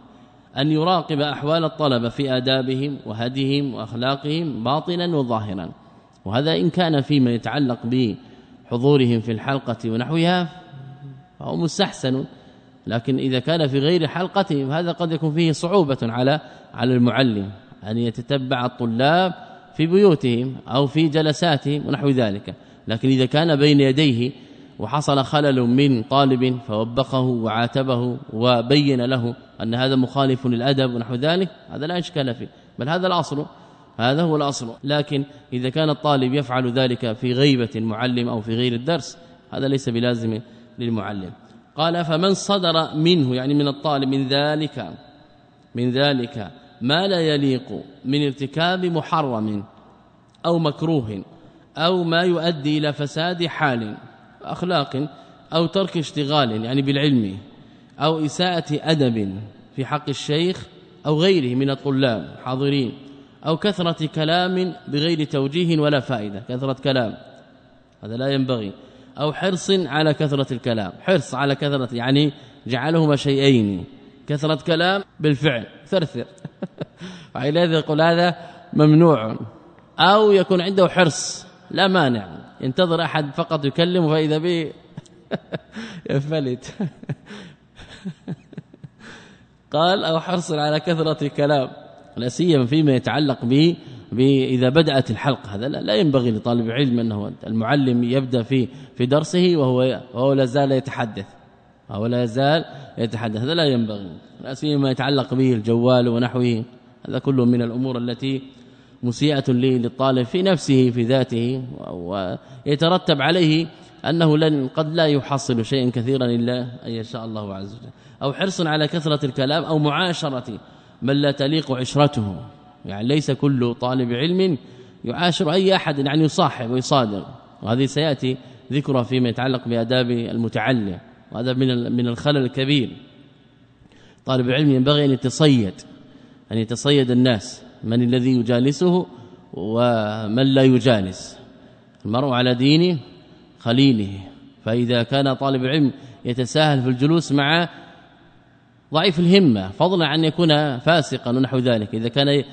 أن يراقب أحوال الطلبة في آدابهم وهديهم وأخلاقهم باطنا وظاهرا. وهذا إن كان فيما يتعلق بحضورهم في الحلقة ونحوها فهو مستحسن. لكن إذا كان في غير حلقتهم هذا قد يكون فيه صعوبة على على المعلم أن يتتبع الطلاب في بيوتهم أو في جلساتهم ونحو ذلك. لكن إذا كان بين يديه وحصل خلل من طالب فوبخه وعاتبه وبين له أن هذا مخالف للأدب ونحو ذلك. هذا لا إشكال فيه. بل هذا الأصل. هذا هو الأصل. لكن إذا كان الطالب يفعل ذلك في غيبة المعلم أو في غير الدرس هذا ليس بلازم للمعلم. قال فمن صدر منه يعني من الطالب من ذلك من ذلك ما لا يليق من ارتكاب محرم أو مكروه أو ما يؤدي إلى فساد حال أخلاق أو ترك اشتغال يعني بالعلم أو إساءة أدب في حق الشيخ أو غيره من الطلاب حاضرين أو كثرة كلام بغير توجيه ولا فائدة كثرة كلام. هذا لا ينبغي. أو حرص على كثرة الكلام حرص على كثرة يعني جعلهما شيئين كثرة كلام بالفعل ثرثر. وعليه يقول هذا ممنوع. أو يكون عنده حرص لا مانع. ينتظر أحد فقط يكلم فإذا به يفلت قال أو حرص على كثرة الكلام. لا سيما فيما يتعلق به إذا بدأت الحلقة. هذا لا ينبغي لطالب علم أنه المعلم يبدأ في في درسه وهو وهو لا زال يتحدث. وهو لا يزال يتحدث. هذا لا ينبغي. لا سيما يتعلق به الجوال ونحوه. هذا كله من الأمور التي مسيئة للطالب في نفسه في ذاته ويترتب عليه أنه لن قد لا يحصل شيئا كثيرا إلا أن يشاء الله عز وجل. أو حرص على كثرة الكلام أو معاشرة من لا تليق عشرته. يعني ليس كل طالب علم يعاشر أي أحد يعني يصاحب ويصادر. وهذه سيأتي ذكرها فيما يتعلق بآداب المتعلم. وهذا من من الخلل الكبير. طالب العلم ينبغي أن يتصيد أن يتصيد الناس. من الذي يجالسه ومن لا يجالس. المرء على دين خليله. فإذا كان طالب العلم يتساهل في الجلوس مع ضعيف الهمة فضلا عن يكون فاسقا ونحو ذلك. إذا كان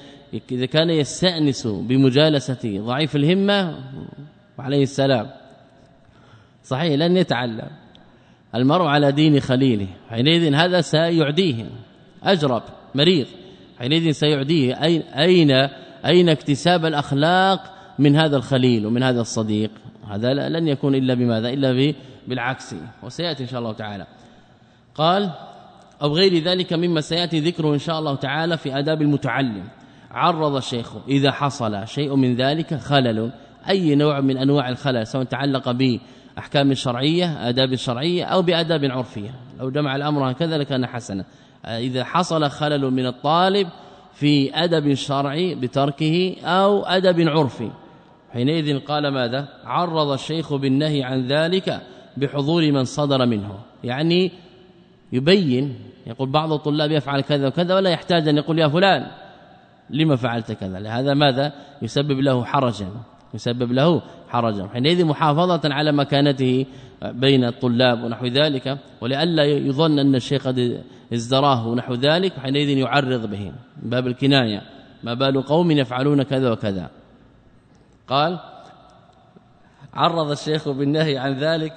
إذا كان يستأنس بمجالسة ضعيف الهمة وعليه السلام. صحيح لن يتعلم. المرء على دين خليله. حينئذ هذا سيعديه أجرب مريض. حينئذ سيعديه اين اين أين اكتساب الأخلاق من هذا الخليل ومن هذا الصديق؟ هذا لن يكون إلا بماذا؟ إلا بالعكس. وسيأتي إن شاء الله تعالى. قال أو غير ذلك مما سيأتي ذكره إن شاء الله تعالى في آداب المتعلم. عرض الشيخ إذا حصل شيء من ذلك خلل. أي نوع من أنواع الخلل؟ سواء تعلق بأحكام شرعية آداب شرعية أو بآداب عرفية. لو جمع الأمر هكذا لكان حسنا. إذا حصل خلل من الطالب في أدب شرعي بتركه أو أدب عرفي حينئذ قال ماذا؟ عرض الشيخ بالنهي عن ذلك بحضور من صدر منه. يعني يبين يقول بعض الطلاب يفعل كذا وكذا ولا يحتاج أن يقول يا فلان لما فعلت كذا؟ لهذا ماذا؟ يسبب له حرجا. يسبب له حرجا. حينئذ محافظة على مكانته بين الطلاب ونحو ذلك ولئلا يظن أن الشيخ قد ازدراه ونحو ذلك حينئذ يعرض به. باب الكناية. ما بال قوم يفعلون كذا وكذا. قال عرض الشيخ بالنهي عن ذلك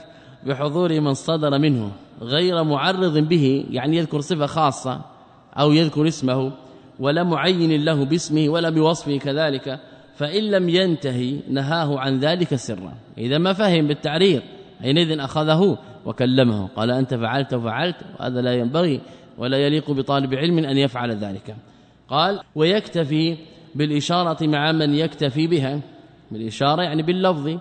بحضور من صدر منه غير معرض به يعني يذكر صفة خاصة أو يذكر اسمه ولا معين له باسمه ولا بوصفه كذلك فإن لم ينتهي نهاه عن ذلك سرا. إذا ما فهم بالتعريض حينئذ أخذه وكلمه. قال أنت فعلت وفعلت وهذا لا ينبغي ولا يليق بطالب علم أن يفعل ذلك. قال ويكتفي بالإشارة مع من يكتفي بها. بالإشارة يعني باللفظ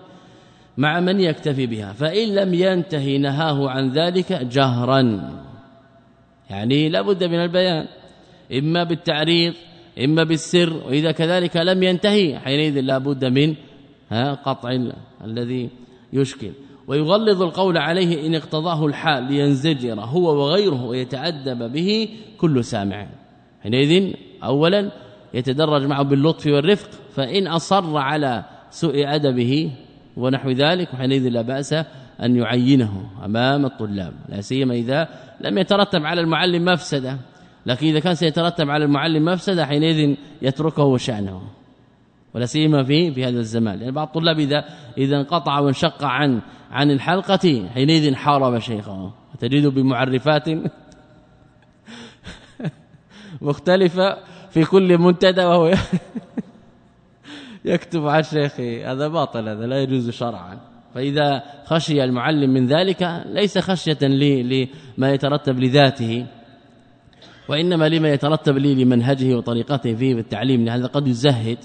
مع من يكتفي بها. فإن لم ينتهي نهاه عن ذلك جهرا. يعني لابد من البيان. إما بالتعريض إما بالسر وإذا كذلك لم ينتهي حينئذ لابد من قطع الذي يشكل. ويغلظ القول عليه إن اقتضاه الحال لينزجر هو وغيره ويتأدب به كل سامع. حينئذ اولا يتدرج معه باللطف والرفق فإن أصر على سوء أدبه ونحو ذلك حينئذ لا بأس أن يعينه أمام الطلاب. لا سيما إذا لم يترتب على المعلم مفسدة. لكن إذا كان سيترتب على المعلم مفسدة حينئذ يتركه وشانه ولا سيما في في هذا الزمان. لأن بعض الطلاب إذا إذا انقطع وانشق عن عن الحلقة حينئذ حارب شيخه. وتجد بمعرفات مختلفة في كل منتدى وهو يكتب على الشيخ. هذا باطل هذا لا يجوز شرعا. فإذا خشي المعلم من ذلك ليس خشية لما يترتب لذاته. وإنما لما يترتب لي لمنهجه وطريقته فيه بالتعليم لهذا قد يزهد.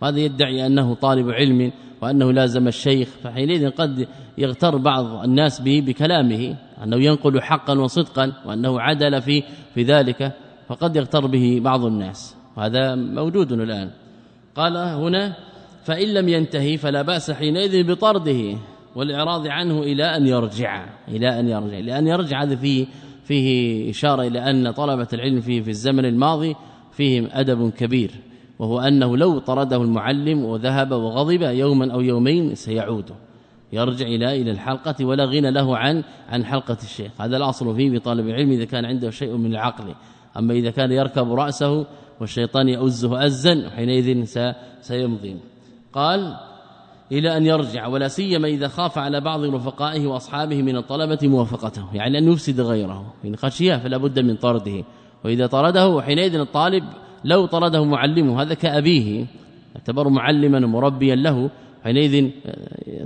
وهذا يدعي أنه طالب علم وأنه لازم الشيخ فحينئذ قد يغتر بعض الناس به بكلامه أنه ينقل حقا وصدقا وأنه عدل في في ذلك فقد يغتر به بعض الناس. وهذا موجود الآن. قال هنا فإن لم ينتهي فلا بأس حينئذ بطرده والإعراض عنه إلى أن يرجع إلى أن يرجع لأن يرجع هذا فيه فيه إشارة إلى أن طلبة العلم فيه في الزمن الماضي فيهم أدب كبير وهو أنه لو طرده المعلم وذهب وغضب يوما أو يومين سيعود يرجع إلى إلى الحلقة ولا غنى له عن عن حلقة الشيخ. هذا الأصل فيه بطالب العلم إذا كان عنده شيء من العقل. أما إذا كان يركب رأسه والشيطان يؤزه أزا حينئذ سيمضي. قال إلى أن يرجع ولا سيما إذا خاف على بعض رفقائه وأصحابه من الطلبة موافقته يعني ان يفسد غيره إن خشيه فلا بد من طرده وإذا طرده حينئذ الطالب لو طرده معلمه هذا كأبيه يعتبر معلما ومربيا له حينئذ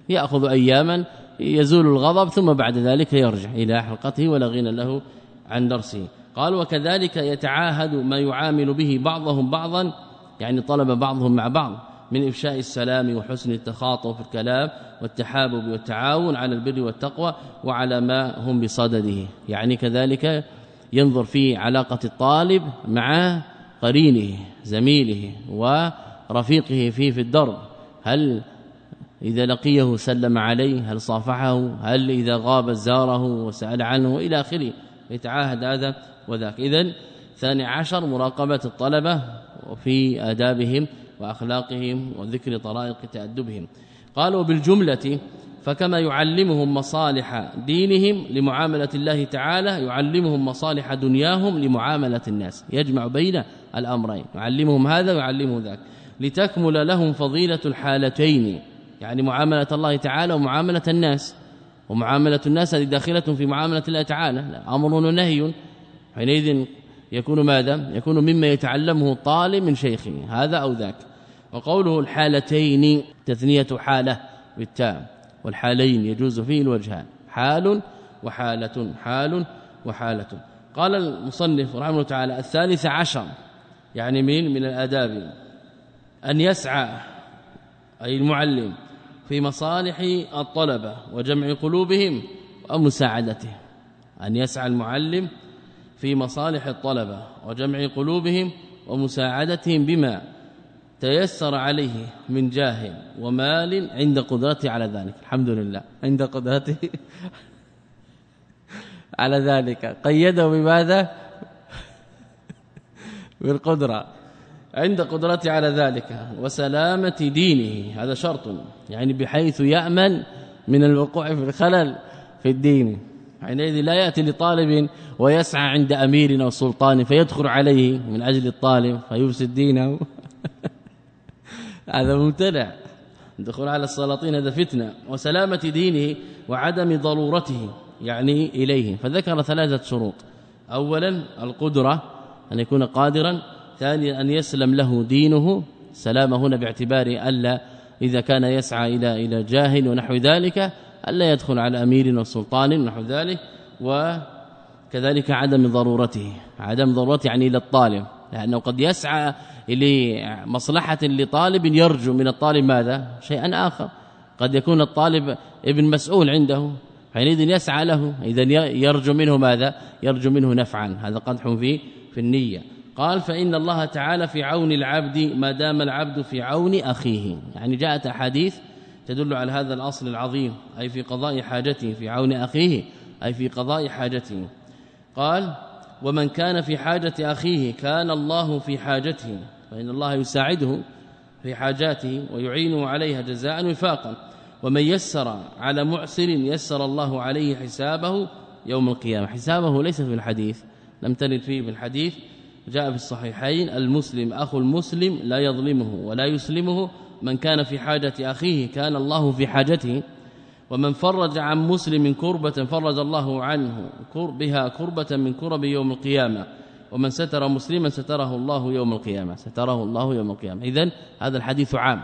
يأخذ أياما يزول الغضب ثم بعد ذلك يرجع إلى حلقته ولا غنى له عن درسه. قال وكذلك يتعاهد ما يعامل به بعضهم بعضا يعني طلب بعضهم مع بعض. من إفشاء السلام وحسن التخاطب في الكلام والتحابب والتعاون على البر والتقوى وعلى ما هم بصدده. يعني كذلك ينظر في علاقة الطالب مع قرينه زميله ورفيقه فيه في الدرب. هل إذا لقيه سلم عليه هل صافحه هل إذا غاب زاره وسأل عنه إلى آخره يتعاهد هذا وذاك. إذن ثاني عشر مراقبة الطلبة وفي آدابهم وأخلاقهم وذكر طرائق تأدبهم. قالوا بالجملة فكما يعلمهم مصالح دينهم لمعاملة الله تعالى يعلمهم مصالح دنياهم لمعاملة الناس. يجمع بين الأمرين. يعلمهم هذا ويعلمهم ذاك. لتكمل لهم فضيلة الحالتين يعني معاملة الله تعالى ومعاملة الناس. ومعاملة الناس هذه داخلة في معاملة الله تعالى. أمر ونهي. حينئذ يكون ماذا؟ يكون مما يتعلمه الطالب من شيخه هذا أو ذاك. وقوله الحالتين تثنية حالة بالتاء والحالين يجوز فيه الوجهان حال وحالة حال وحالة. قال المصنف رحمه الله تعالى الثالث عشر يعني من من الآداب أن يسعى أي المعلم في مصالح الطلبة وجمع قلوبهم ومساعدتهم أن يسعى المعلم في مصالح الطلبة وجمع قلوبهم ومساعدتهم بما تيسر عليه من جاه ومال عند قدرته على ذلك. الحمد لله. عند قدرته على ذلك. قيده بماذا؟ بالقدرة. عند قدرته على ذلك. وسلامة دينه. هذا شرط. يعني بحيث يأمن من الوقوع في الخلل في الدين. حينئذ لا يأتي لطالب ويسعى عند أمير أو سلطان فيدخل عليه من أجل الطالب فيفسد دينه. هذا ممتنع. الدخول على السلاطين هذا فتنة وسلامة دينه وعدم ضرورته يعني إليه. فذكر ثلاثة شروط. اولا القدرة أن يكون قادرا. ثانيا أن يسلم له دينه. سلامه هنا باعتبار ألا إذا كان يسعى إلى إلى جاهل ونحو ذلك ألا يدخل على أمير وسلطان ونحو ذلك. وكذلك عدم ضرورته. عدم ضرورته يعني إلى الطالب. لأنه قد يسعى لمصلحة لطالب يرجو من الطالب ماذا؟ شيئا آخر. قد يكون الطالب ابن مسؤول عنده حينئذ يسعى له اذا يرجو منه ماذا؟ يرجو منه نفعا. هذا قدح في في النية. قال فإن الله تعالى في عون العبد ما دام العبد في عون أخيه. يعني جاءت أحاديث تدل على هذا الأصل العظيم أي في قضاء حاجته في عون أخيه أي في قضاء حاجته. قال ومن كان في حاجة أخيه كان الله في حاجته فإن الله يساعده في حاجاته ويعينه عليها جزاء وفاقا. ومن يسر على معسر يسر الله عليه حسابه يوم القيامة. حسابه ليس في الحديث. لم ترد فيه في الحديث. جاء في الصحيحين المسلم أخو المسلم لا يظلمه ولا يسلمه. من كان في حاجة أخيه كان الله في حاجته. ومن فرج عن مسلم كربة فرج الله عنه بها كربة من كرب يوم القيامة. ومن ستر مسلما ستره الله يوم القيامة. ستره الله يوم القيامة. اذا هذا الحديث عام.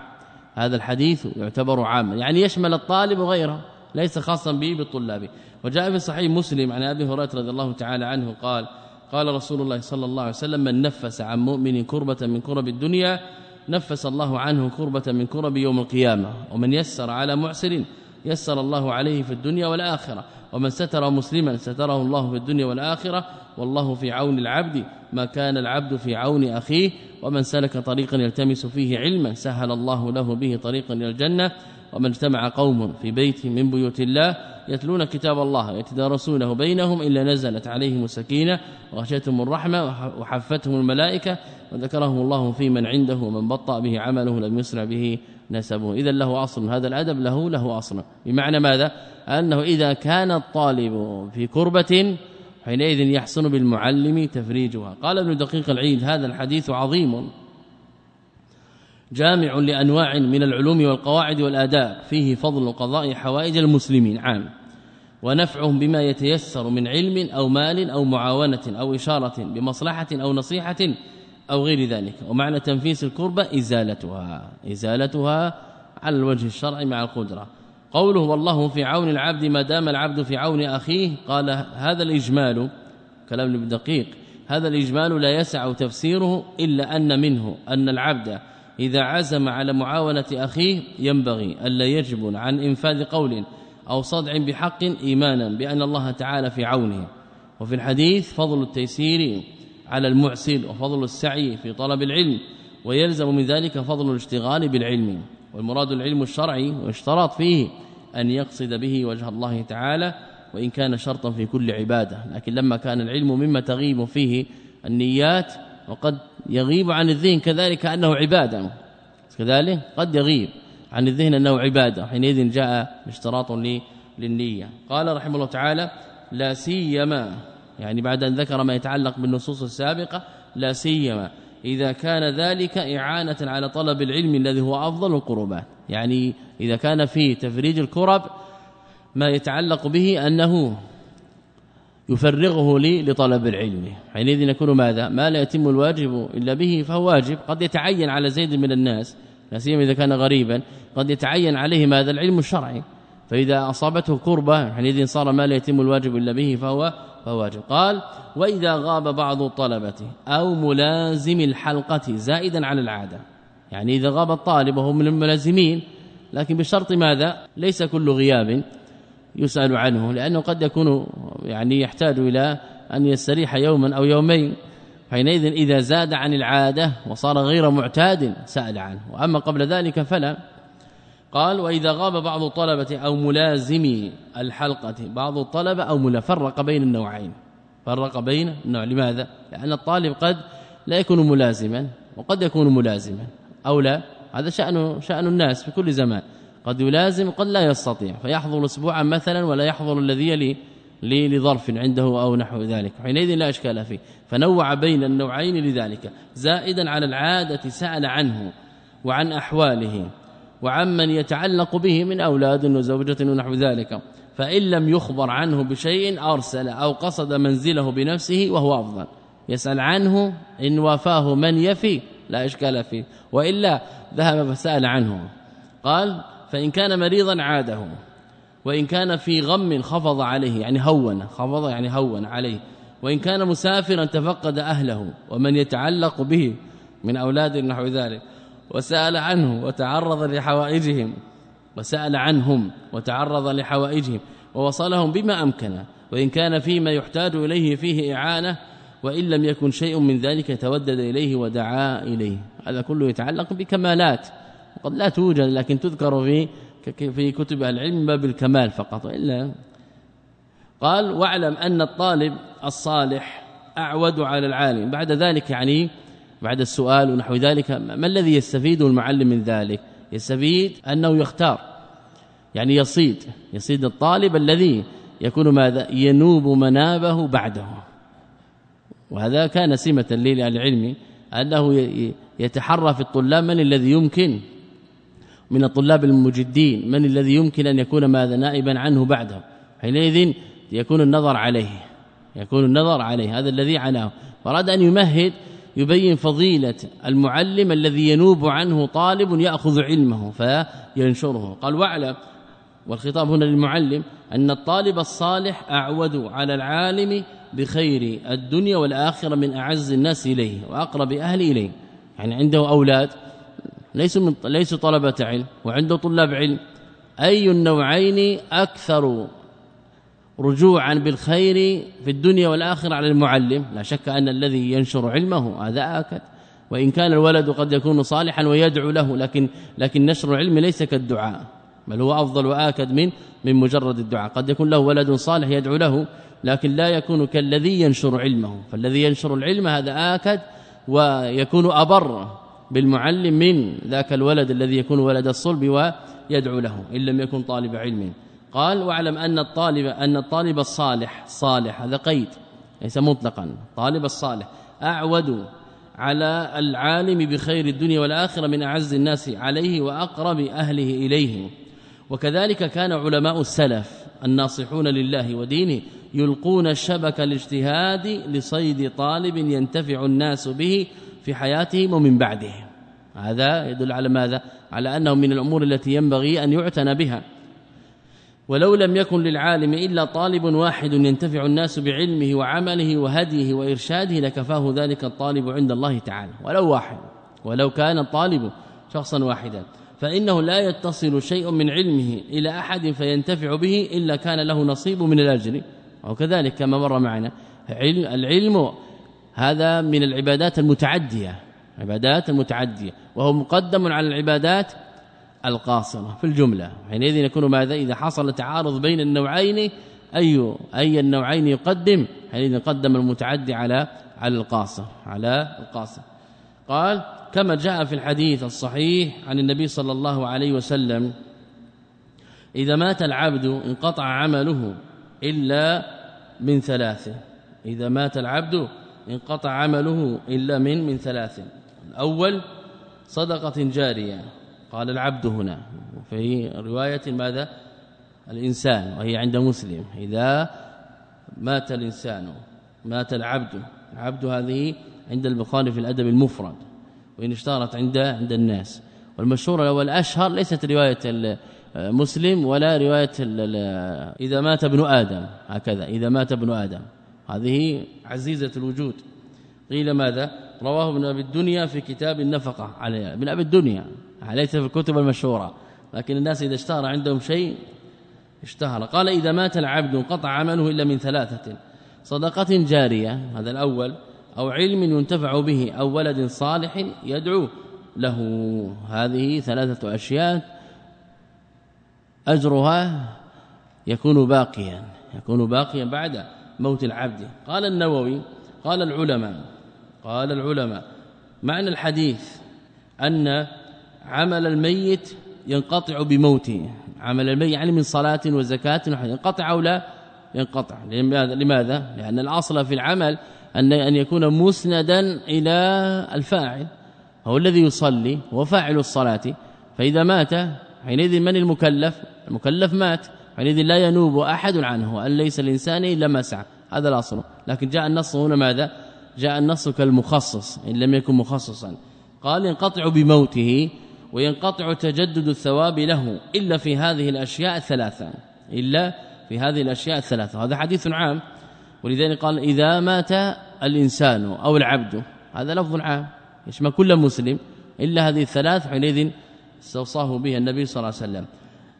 هذا الحديث يعتبر عاما. يعني يشمل الطالب وغيره. ليس خاصا به بالطلاب. وجاء في صحيح مسلم عن أبي هريرة رضي الله تعالى عنه قال قال رسول الله صلى الله عليه وسلم من نفس عن مؤمن كربة من كرب الدنيا نفس الله عنه كربة من كرب يوم القيامة. ومن يسر على معسر يسر الله عليه في الدنيا والآخرة. ومن ستر مسلما ستره الله في الدنيا والآخرة. والله في عون العبد ما كان العبد في عون أخيه. ومن سلك طريقا يلتمس فيه علما سهل الله له به طريقا إلى الجنة. ومن اجتمع قوم في بيت من بيوت الله يتلون كتاب الله يتدارسونه بينهم إلا نزلت عليهم السكينة. وغشيتهم الرحمة وحفتهم الملائكة. وذكرهم الله في من عنده ومن بطأ به عمله لم يسرع به نسبه. اذا له أصل هذا الأدب له له أصل. بمعنى ماذا؟ أنه إذا كان الطالب في كربة حينئذ يحسن بالمعلم تفريجها. قال ابن دقيق العيد هذا الحديث عظيم. جامع لأنواع من العلوم والقواعد والآداب فيه فضل قضاء حوائج المسلمين عام. ونفعهم بما يتيسر من علم أو مال أو معاونة أو إشارة بمصلحة أو نصيحة أو غير ذلك. ومعنى تنفيس الكربة إزالتها إزالتها على الوجه الشرعي مع القدرة. قوله والله في عون العبد ما دام العبد في عون أخيه قال هذا الإجمال كلام ابن دقيق هذا الإجمال لا يسع تفسيره إلا أن منه أن العبد إذا عزم على معاونة أخيه ينبغي ألا يجب عن إنفاذ قول أو صدع بحق إيمانا بأن الله تعالى في عونه. وفي الحديث فضل التيسير على المعسر وفضل السعي في طلب العلم ويلزم من ذلك فضل الاشتغال بالعلم. والمراد العلم الشرعي واشترط فيه أن يقصد به وجه الله تعالى وإن كان شرطا في كل عبادة. لكن لما كان العلم مما تغيب فيه النيات وقد يغيب عن الذهن كذلك أنه عبادة. كذلك قد يغيب عن الذهن أنه عبادة. حينئذ جاء اشتراط للنية. قال رحمه الله تعالى لا سيما يعني بعد أن ذكر ما يتعلق بالنصوص السابقة لا سيما إذا كان ذلك إعانة على طلب العلم الذي هو أفضل القربات. يعني إذا كان في تفريج الكرب ما يتعلق به أنه يفرغه لي لطلب العلم. حينئذ يكون ماذا؟ ما لا يتم الواجب إلا به فهو واجب. قد يتعين على زيد من الناس لا سيما إذا كان غريبا قد يتعين عليه ماذا؟ العلم الشرعي. فإذا أصابته كربة حينئذ صار ما لا يتم الواجب إلا به فهو فواجب قال وإذا غاب بعض الطلبة أو ملازم الحلقة زائدا على العادة. يعني إذا غاب الطالب وهو من الملازمين لكن بشرط ماذا؟ ليس كل غياب يسأل عنه لأنه قد يكون يعني يحتاج إلى أن يستريح يوما أو يومين. حينئذ إذا زاد عن العادة وصار غير معتاد سأل عنه. وأما قبل ذلك فلا. قال وإذا غاب بعض الطلبة أو ملازمي الحلقة بعض الطلبة أو ملا فرق بين النوعين. فرق بين النوع لماذا؟ لأن الطالب قد لا يكون ملازما وقد يكون ملازما. أو لا هذا شأن شأن الناس في كل زمان. قد يلازم قد لا يستطيع. فيحضر اسبوعا مثلا ولا يحضر الذي يلي لظرف عنده أو نحو ذلك. حينئذ لا إشكال فيه. فنوع بين النوعين لذلك. زائدا على العادة سأل عنه وعن أحواله. وعمن يتعلق به من أولاد وزوجة ونحو ذلك. فإن لم يخبر عنه بشيء أرسل أو قصد منزله بنفسه وهو أفضل. يسأل عنه إن وافاه من يفي لا إشكال فيه. وإلا ذهب فسأل عنه. قال فإن كان مريضا عاده. وإن كان في غم خفض عليه يعني هون خفض يعني هون عليه. وإن كان مسافرا تفقد أهله ومن يتعلق به من أولاد نحو ذلك. وسأل عنه وتعرض لحوائجهم. وسأل عنهم وتعرض لحوائجهم. ووصلهم بما أمكن. وإن كان فيما يحتاج إليه فيه إعانة. وإن لم يكن شيء من ذلك تودد إليه ودعا إليه. هذا كله يتعلق بكمالات. قد لا توجد لكن تذكر في في كتب العلم باب الكمال فقط. إلا قال واعلم أن الطالب الصالح أعود على العالم. بعد ذلك يعني بعد السؤال ونحو ذلك ما الذي يستفيده المعلم من ذلك؟ يستفيد أنه يختار يعني يصيد يصيد الطالب الذي يكون ماذا؟ ينوب منابه بعده. وهذا كان سمة للعلم أنه يتحرى في الطلاب من الذي يمكن؟ من الطلاب المجدين من الذي يمكن أن يكون ماذا؟ نائبا عنه بعده. حينئذ يكون النظر عليه يكون النظر عليه هذا الذي عناه. فراد أن يمهد يبين فضيلة المعلم الذي ينوب عنه طالب يأخذ علمه فينشره. قال واعلم. والخطاب هنا للمعلم أن الطالب الصالح أعود على العالم بخير الدنيا والآخرة من أعز الناس إليه وأقرب أهل إليه. يعني عنده أولاد ليسوا من ليسوا طلبة علم وعنده طلاب علم. أي النوعين أكثر رجوعا بالخير في الدنيا والآخرة على المعلم. لا شك أن الذي ينشر علمه هذا آكد. وإن كان الولد قد يكون صالحا ويدعو له لكن لكن نشر العلم ليس كالدعاء بل هو أفضل وآكد من من مجرد الدعاء. قد يكون له ولد صالح يدعو له لكن لا يكون كالذي ينشر علمه. فالذي ينشر العلم هذا آكد ويكون أبر بالمعلم من ذاك الولد الذي يكون ولد الصلب ويدعو له إن لم يكن طالب علم. قال واعلم أن الطالب أن الطالب الصالح صالح هذا قيد ليس مطلقا طالب الصالح. أعود على العالم بخير الدنيا والآخرة من أعز الناس عليه وأقرب أهله إليه. وكذلك كان علماء السلف الناصحون لله ودينه يلقون الشبك الاجتهاد لصيد طالب ينتفع الناس به في حياتهم ومن بعده. هذا يدل على ماذا؟ على أنه من الأمور التي ينبغي أن يعتنى بها. ولو لم يكن للعالم إلا طالب واحد ينتفع الناس بعلمه وعمله وهديه وإرشاده لكفاه ذلك الطالب عند الله تعالى. ولو واحد ولو كان الطالب شخصا واحدا فإنه لا يتصل شيء من علمه إلى أحد فينتفع به إلا كان له نصيب من الأجر. وكذلك كما مر معنا العلم هذا من العبادات المتعدية عبادات المتعدية وهو مقدم على العبادات القاصرة في الجملة. حينئذ يكون ماذا؟ إذا حصل تعارض بين النوعين أي أي النوعين يقدم؟ حينئذ قدم المتعدي على على القاصر على القاصر. قال كما جاء في الحديث الصحيح عن النبي صلى الله عليه وسلم إذا مات العبد انقطع عمله إلا من ثلاث. إذا مات العبد انقطع عمله إلا من من ثلاث. الأول صدقة جارية. قال العبد هنا. في رواية ماذا؟ الإنسان وهي عند مسلم. إذا مات الإنسان مات العبد العبد هذه عند البخاري في الأدب المفرد وإن اشتهرت عند عند الناس. والمشهور والأشهر ليست رواية مسلم ولا رواية إذا مات ابن آدم هكذا إذا مات ابن آدم. هذه عزيزة الوجود. قيل ماذا؟ رواه ابن أبي الدنيا في كتاب النفقة عليها ابن أبي الدنيا. ليس في الكتب المشهورة لكن الناس إذا اشتهر عندهم شيء اشتهر. قال إذا مات العبد انقطع عمله إلا من ثلاثة صدقة جارية هذا الأول أو علم ينتفع به أو ولد صالح يدعو له هذه ثلاثة أشياء أجرها يكون باقيا يكون باقيا بعد موت العبد. قال النووي قال العلماء قال العلماء معنى الحديث أن عمل الميت ينقطع بموته. عمل الميت يعني من صلاة وزكاة ينقطع أو لا؟ ينقطع. لماذا؟ لماذا؟ لأن الأصل في العمل أن أن يكون مسندا إلى الفاعل. هو الذي يصلي هو فاعل الصلاة. فإذا مات حينئذ من المكلف؟ المكلف مات. حينئذ لا ينوب أحد عنه. أن ليس الإنسان إلا ما سعى. هذا الأصل. لكن جاء النص هنا ماذا؟ جاء النص كالمخصص. إن لم يكن مخصصا. قال ينقطع بموته. وينقطع تجدد الثواب له إلا في هذه الأشياء الثلاثة. إلا في هذه الأشياء الثلاثة. هذا حديث عام. ولذلك قال إذا مات الإنسان أو العبد هذا لفظ عام. يشمل كل مسلم. إلا هذه الثلاث حينئذ استوصاه به النبي صلى الله عليه وسلم.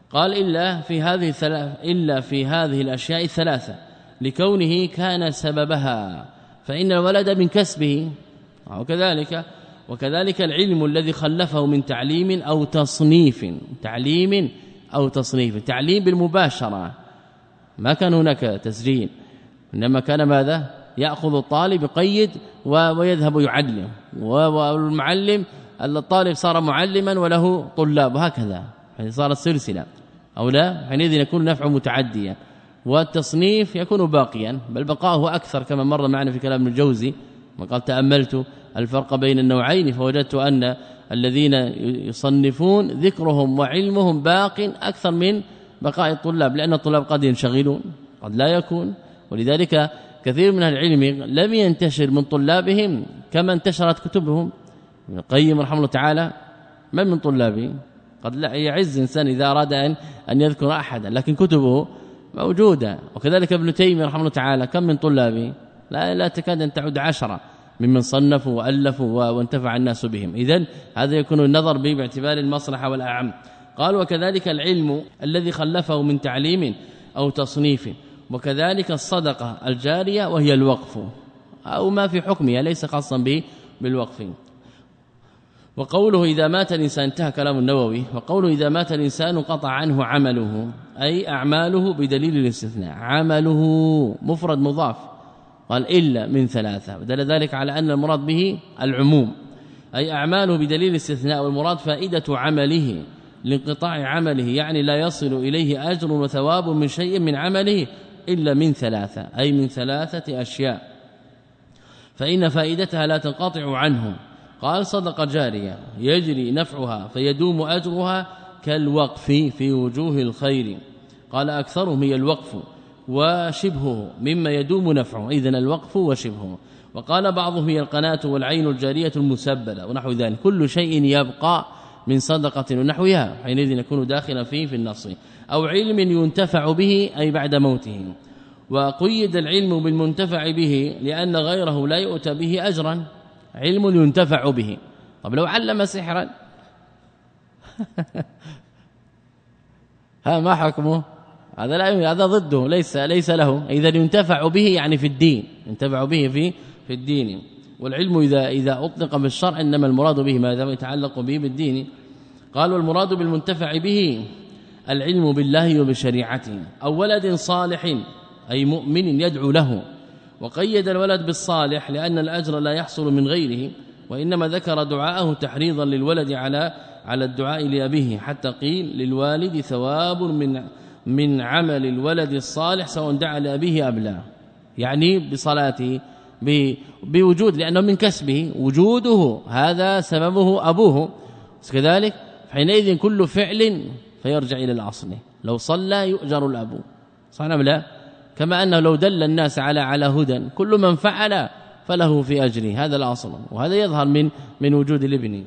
قال إلا في هذه الثلاث إلا في هذه الأشياء الثلاثة. لكونه كان سببها. فإن الولد من كسبه. وكذلك وكذلك العلم الذي خلفه من تعليم أو تصنيف تعليم أو تصنيف تعليم بالمباشرة. ما كان هناك تسجيل إنما كان ماذا؟ يأخذ الطالب يقيد ويذهب يعلم. والمعلم الطالب صار معلما وله طلاب وهكذا. يعني صارت سلسلة. أو لا؟ حينئذ يكون نفع متعديا. والتصنيف يكون باقيا بل بقاؤه أكثر كما مر معنا في كلام الجوزي وقال تأملت. الفرق بين النوعين فوجدت أن الذين يصنفون ذكرهم وعلمهم باق أكثر من بقاء الطلاب لأن الطلاب قد ينشغلون قد لا يكون. ولذلك كثير من العلم لم ينتشر من طلابهم كما انتشرت كتبهم. ابن القيم رحمه الله تعالى من من طلابه قد لا يعز انسان إذا أراد ان أن يذكر أحدا لكن كتبه موجودة. وكذلك ابن تيمية رحمه الله تعالى كم من طلابه لا لا تكاد أن تعد عشرة. ممن صنفوا وألفوا وانتفع الناس بهم. اذا هذا يكون النظر به باعتبار المصلحة والأعم. قال وكذلك العلم الذي خلفه من تعليم أو تصنيف وكذلك الصدقة الجارية وهي الوقف أو ما في حكمها ليس خاصا به بالوقف. وقوله إذا مات الإنسان انتهى كلام النووي. وقوله إذا مات الإنسان قطع عنه عمله أي أعماله بدليل الاستثناء. عمله مفرد مضاف. قال إلا من ثلاثة ودل ذلك على أن المراد به العموم أي أعماله بدليل الاستثناء والمراد فائدة عمله لانقطاع عمله يعني لا يصل إليه أجر وثواب من شيء من عمله إلا من ثلاثة أي من ثلاثة أشياء. فإن فائدتها لا تنقطع عنه قال صدق جارية يجري نفعها فيدوم أجرها كالوقف في وجوه الخير. قال أكثرهم هي الوقف وشبهه مما يدوم نفعه. اذا الوقف وشبهه وقال بعضهم هي القناة والعين الجارية المسبلة ونحو ذلك. كل شيء يبقى من صدقة ونحوها حينئذ يكون داخلا فيه في النص. أو علم ينتفع به أي بعد موته. وقيد العلم بالمنتفع به لأن غيره لا يؤتى به أجرا. علم ينتفع به. طب لو علم سحرا؟ ها ما حكمه؟ هذا لا هذا ضده ليس ليس له. اذا ينتفع به يعني في الدين ينتفع به في في الدين. والعلم إذا إذا أطلق بالشرع إنما المراد به ما دام يتعلق به بالدين. قال والمراد بالمنتفع به العلم بالله وبشريعته. أو ولد صالح أي مؤمن يدعو له. وقيد الولد بالصالح لأن الأجر لا يحصل من غيره وإنما ذكر دعاءه تحريضا للولد على على الدعاء لأبيه حتى قيل للوالد ثواب من من عمل الولد الصالح سواء دعا لأبيه أم لا. يعني بصلاته بوجود لأنه من كسبه وجوده. هذا سببه أبوه. كذلك حينئذ كل فعل فيرجع إلى الاصل لو صلى يؤجر الاب صح أم لا؟ كما أنه لو دل الناس على على هدى كل من فعل فله في أجره. هذا الأصل. وهذا يظهر من من وجود الابن.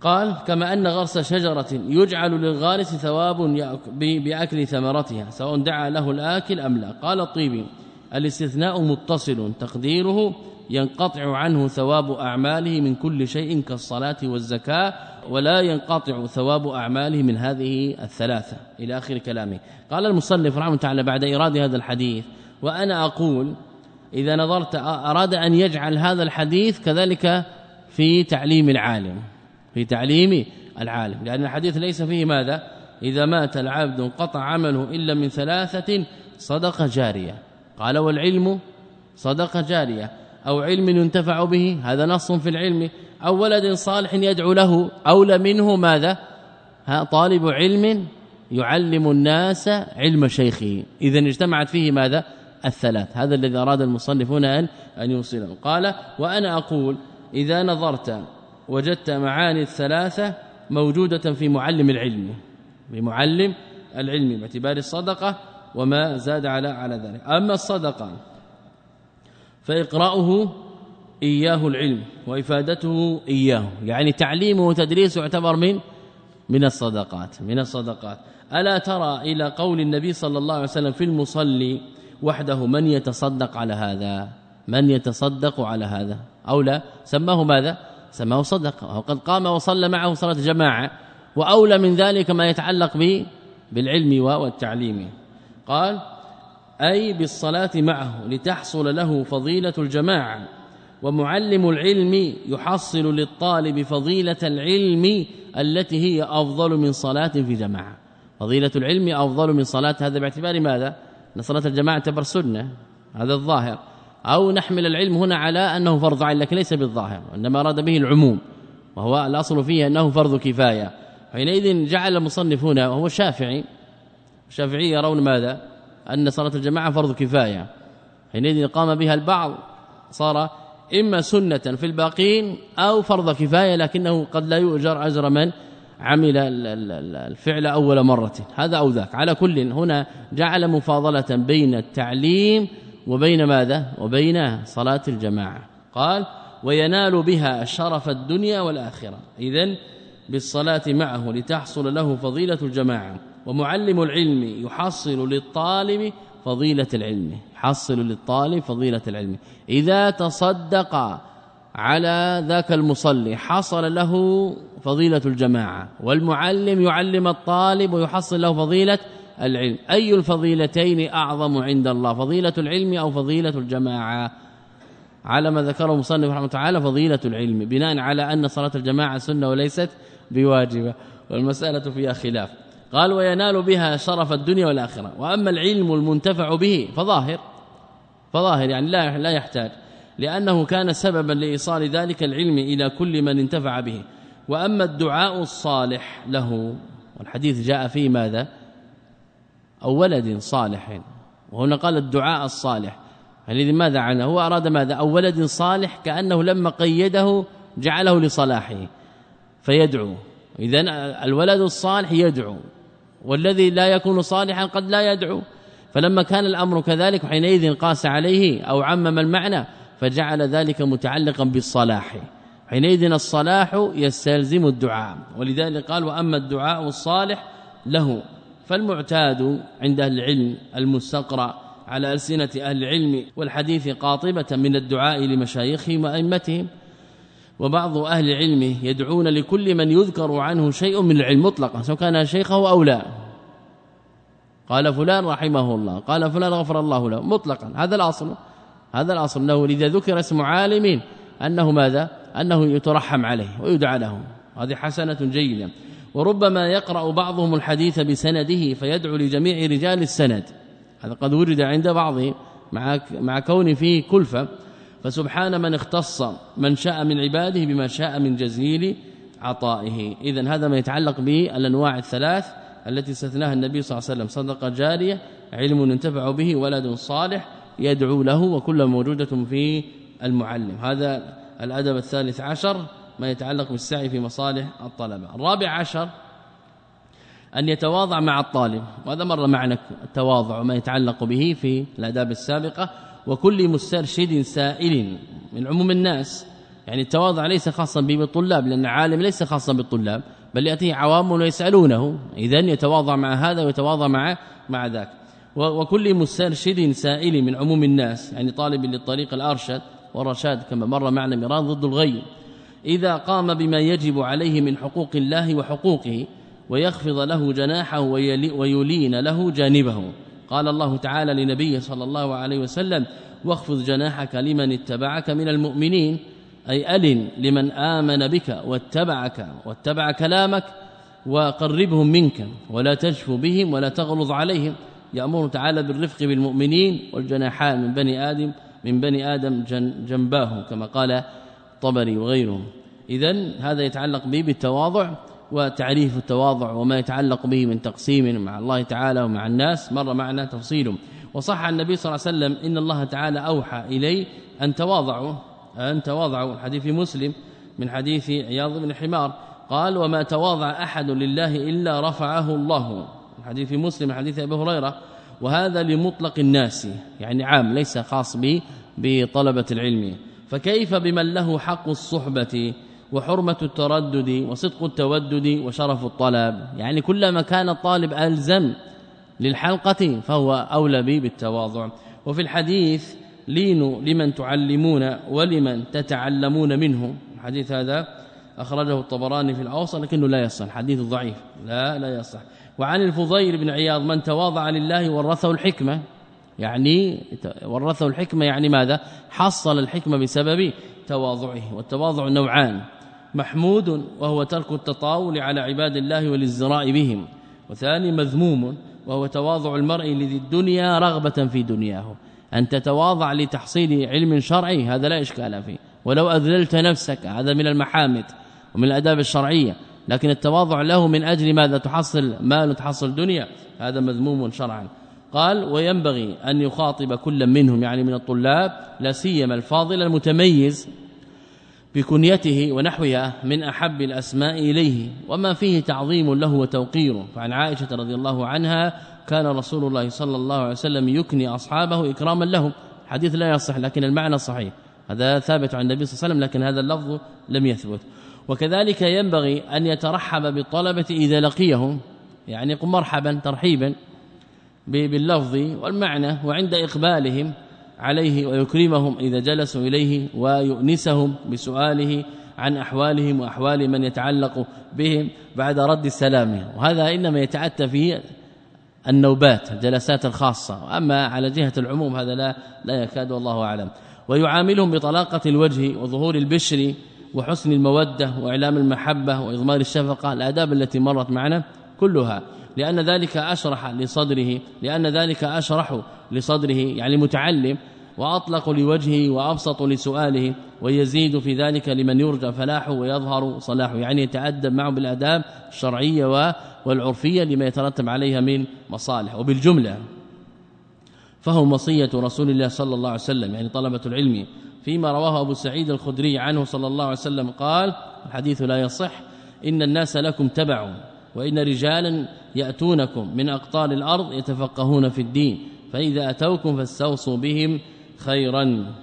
قال كما أن غرس شجرة يجعل للغارس ثواب بأكل ثمرتها سواء دعا له الآكل أم لا. قال الطيبي الإستثناء متصل تقديره ينقطع عنه ثواب أعماله من كل شيء كالصلاة والزكاة ولا ينقطع ثواب أعماله من هذه الثلاثة. إلى آخر كلامه. قال المصنف رحمه تعالى بعد إيراد هذا الحديث وأنا أقول إذا نظرت أراد أن يجعل هذا الحديث كذلك في تعليم العالم. في تعليم العالم. لأن الحديث ليس فيه ماذا؟ إذا مات العبد انقطع عمله إلا من ثلاثة صدقه جارية. قال والعلم صدقه جارية. أو علم ينتفع به؟ هذا نص في العلم. أو ولد صالح يدعو له. أولى منه ماذا؟ ها طالب علم يعلم الناس علم شيخه. إذا اجتمعت فيه ماذا؟ الثلاث. هذا الذي أراد المصنفون أن أن يوصله قال وأنا أقول إذا نظرت وجدت معاني الثلاثة موجودة في معلم العلم بمعلم العلم باعتبار الصدقة وما زاد على على ذلك. أما الصدقة فإقرأه إياه العلم وإفادته إياه يعني تعليمه وتدريسه يعتبر من من الصدقات من الصدقات. ألا ترى إلى قول النبي صلى الله عليه وسلم في المصلي وحده من يتصدق على هذا؟ من يتصدق على هذا؟ أو لا سماه ماذا؟ سماه صدقه وقد قام وصلى معه صلاة جماعة وأولى من ذلك ما يتعلق به بالعلم والتعليم. قال أي بالصلاة معه لتحصل له فضيلة الجماعة. ومعلم العلم يحصل للطالب فضيلة العلم التي هي أفضل من صلاة في جماعة. فضيلة العلم أفضل من صلاة. هذا باعتبار ماذا؟ أن صلاة الجماعة تعتبر سنة. هذا الظاهر. أو نحمل العلم هنا على أنه فرض عين لكن ليس بالظاهر إنما أراد به العموم وهو الأصل فيه أنه فرض كفاية. حينئذ جعل المصنف هنا وهو الشافعي الشافعي يرون ماذا؟ أن صلاة الجماعة فرض كفاية. حينئذ قام بها البعض صار إما سنة في الباقين أو فرض كفاية لكنه قد لا يؤجر أجر من عمل الفعل أول مرة. هذا أو ذاك. على كل هنا جعل مفاضلة بين التعليم وبين ماذا؟ وبين صلاة الجماعة. قال وينال بها شرف الدنيا والآخرة. إذن بالصلاة معه لتحصل له فضيلة الجماعة. ومعلم العلم يحصل للطالب فضيلة العلم. يحصل للطالب فضيلة العلم. إذا تصدق على ذاك المصلي حصل له فضيلة الجماعة. والمعلم يعلم الطالب ويحصل له فضيلة العلم. أي الفضيلتين أعظم عند الله؟ فضيلة العلم أو فضيلة الجماعة؟ على ما ذكره مصنف رحمه تعالى فضيلة العلم بناء على أن صلاة الجماعة سنة وليست بواجبة والمسألة فيها خلاف. قال وينال بها شرف الدنيا والآخرة. وأما العلم المنتفع به فظاهر. فظاهر يعني لا لا يحتاج. لأنه كان سببا لإيصال ذلك العلم إلى كل من انتفع به. وأما الدعاء الصالح له والحديث جاء فيه ماذا؟ أو ولد صالح. وهنا قال الدعاء الصالح. الذي ماذا عنه؟ هو أراد ماذا؟ أو ولد صالح كأنه لما قيده جعله لصلاحه فيدعو. إذن الولد الصالح يدعو والذي لا يكون صالحا قد لا يدعو. فلما كان الأمر كذلك حينئذ قاس عليه أو عمم المعنى فجعل ذلك متعلقا بالصلاح. حينئذ الصلاح يستلزم الدعاء. ولذلك قال وأما الدعاء الصالح له. فالمعتاد عند أهل العلم المستقرأ على ألسنة أهل العلم والحديث قاطبة من الدعاء لمشايخهم وأئمتهم وبعض أهل العلم يدعون لكل من يذكر عنه شيء من العلم مطلقا سواء كان شيخه أو لا. قال فلان رحمه الله قال فلان غفر الله له مطلقا. هذا الأصل هذا الأصل له لذا ذكر اسم عالم أنه ماذا؟ أنه يترحم عليه ويدعى له هذه حسنة جيدة. وربما يقرأ بعضهم الحديث بسنده فيدعو لجميع رجال السند. هذا قد ورد عند بعضهم مع مع كون فيه كلفة. فسبحان من اختص من شاء من عباده بما شاء من جزيل عطائه. اذا هذا ما يتعلق بالأنواع الثلاث التي استثناها النبي صلى الله عليه وسلم. صدقة جارية علم ينتفع به ولد صالح يدعو له وكل موجودة في المعلم. هذا الأدب الثالث عشر. ما يتعلق بالسعي في مصالح الطلبة. الرابع عشر أن يتواضع مع الطالب. وهذا مر معنا التواضع وما يتعلق به في الأداب السابقة. وكل مسترشد سائل من عموم الناس. يعني التواضع ليس خاصا بالطلاب لأن العالم ليس خاصا بالطلاب بل ياتيه عوام ويسألونه. اذا يتواضع مع هذا ويتواضع مع مع ذاك. وكل مسترشد سائل من عموم الناس. يعني طالب للطريق الأرشد والرشاد كما مر معنا مران ضد الغي. إذا قام بما يجب عليه من حقوق الله وحقوقه ويخفض له جناحه ويلين له جانبه. قال الله تعالى لنبيه صلى الله عليه وسلم واخفض جناحك لمن اتبعك من المؤمنين أي ألن لمن آمن بك واتبعك واتبع كلامك وقربهم منك ولا تجف بهم ولا تغلظ عليهم. يأمر تعالى بالرفق بالمؤمنين والجناحان من بني آدم من بني آدم جنباه كما قال طبري وغيره إذا هذا يتعلق به بالتواضع وتعريف التواضع وما يتعلق به من تقسيم مع الله تعالى ومع الناس. مر معنا تفصيل. وصح النبي صلى الله عليه وسلم إن الله تعالى أوحى إلي أن تواضعوا أن تواضعوا. حديث مسلم من حديث عياض بن حمار. قال وما تواضع أحد لله إلا رفعه الله. حديث مسلم حديث أبي هريرة. وهذا لمطلق الناس يعني عام ليس خاص به بطلبة العلم. فكيف بمن له حق الصحبة وحرمة التردد وصدق التودد وشرف الطلب؟ يعني كلما كان الطالب ألزم للحلقة فهو أولى به بالتواضع. وفي الحديث لينوا لمن تعلمون ولمن تتعلمون منه. الحديث هذا أخرجه الطبراني في الأوسط لكنه لا يصح. حديث ضعيف. لا لا يصح. وعن الفضيل بن عياض من تواضع لله ورثه الحكمة. يعني ورثه الحكمة يعني ماذا؟ حصل الحكمة بسبب تواضعه والتواضع نوعان. محمود وهو ترك التطاول على عباد الله والازراء بهم. وثاني مذموم وهو تواضع المرء لذي الدنيا رغبة في دنياه. أن تتواضع لتحصيل علم شرعي هذا لا إشكال فيه. ولو أذللت نفسك هذا من المحامد ومن الأداب الشرعية. لكن التواضع له من أجل ماذا؟ تحصل مال وتحصل دنيا. هذا مذموم شرعا. قال وينبغي أن يخاطب كل منهم يعني من الطلاب لا سيما الفاضل المتميز بكنيته ونحوها من أحب الأسماء إليه. وما فيه تعظيم له وتوقير فعن عائشة رضي الله عنها كان رسول الله صلى الله عليه وسلم يكني أصحابه إكراما لهم. حديث لا يصح لكن المعنى صحيح. هذا ثابت عن النبي صلى الله عليه وسلم لكن هذا اللفظ لم يثبت. وكذلك ينبغي أن يترحب بالطلبة إذا لقيهم يعني يقول مرحبا ترحيبا. باللفظ والمعنى وعند إقبالهم عليه ويكرمهم إذا جلسوا إليه ويؤنسهم بسؤاله عن أحوالهم وأحوال من يتعلق بهم بعد رد السلام. وهذا إنما يتعتى فيه النوبات الجلسات الخاصة. أما على جهة العموم هذا لا لا يكاد والله أعلم. ويعاملهم بطلاقة الوجه وظهور البشر وحسن المودة وإعلام المحبة وإضمار الشفقة الآداب التي مرت معنا كلها. لأن ذلك أشرح لصدره لأن ذلك أشرح لصدره يعني متعلم وأطلق لوجهه وأبسط لسؤاله ويزيد في ذلك لمن يرجى فلاحه ويظهر صلاحه يعني يتأدب معه بالآداب الشرعية والعرفية لما يترتب عليها من مصالح. وبالجملة فهو وصية رسول الله صلى الله عليه وسلم يعني طلبة العلم. فيما رواه أبو سعيد الخدري عنه صلى الله عليه وسلم قال الحديث لا يصح إن الناس لكم تبع. وإن رجالا يأتونكم من أقطار الأرض يتفقهون في الدين فإذا أتوكم فاستوصوا بهم خيرا.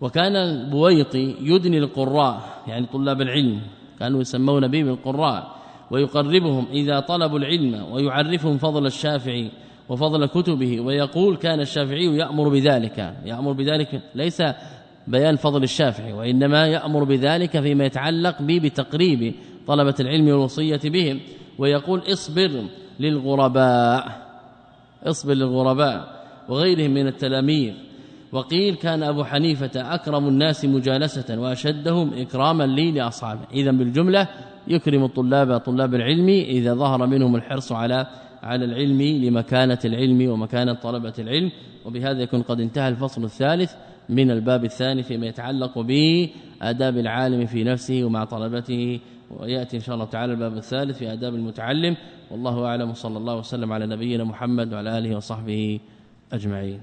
وكان البويطي يدني القراء يعني طلاب العلم كانوا يسمون به بالقراء ويقربهم إذا طلبوا العلم ويعرفهم فضل الشافعي وفضل كتبه ويقول كان الشافعي يأمر بذلك. يأمر بذلك ليس بيان فضل الشافعي وإنما يأمر بذلك فيما يتعلق به بتقريب طلبة العلم والوصية بهم ويقول اصبر للغرباء. اصبر للغرباء وغيرهم من التلاميذ. وقيل كان أبو حنيفة أكرم الناس مجالسة وأشدهم إكراما لي لأصحابه. اذا بالجملة يكرم الطلاب طلاب العلم إذا ظهر منهم الحرص على على العلم لمكانة العلم ومكانة طلبة العلم. وبهذا يكون قد انتهى الفصل الثالث من الباب الثاني فيما يتعلق بآداب العالم في نفسه ومع طلبته ويأتي إن شاء الله تعالى الباب الثالث في آداب المتعلم. والله أعلم. صلى الله وسلم على نبينا محمد وعلى آله وصحبه أجمعين.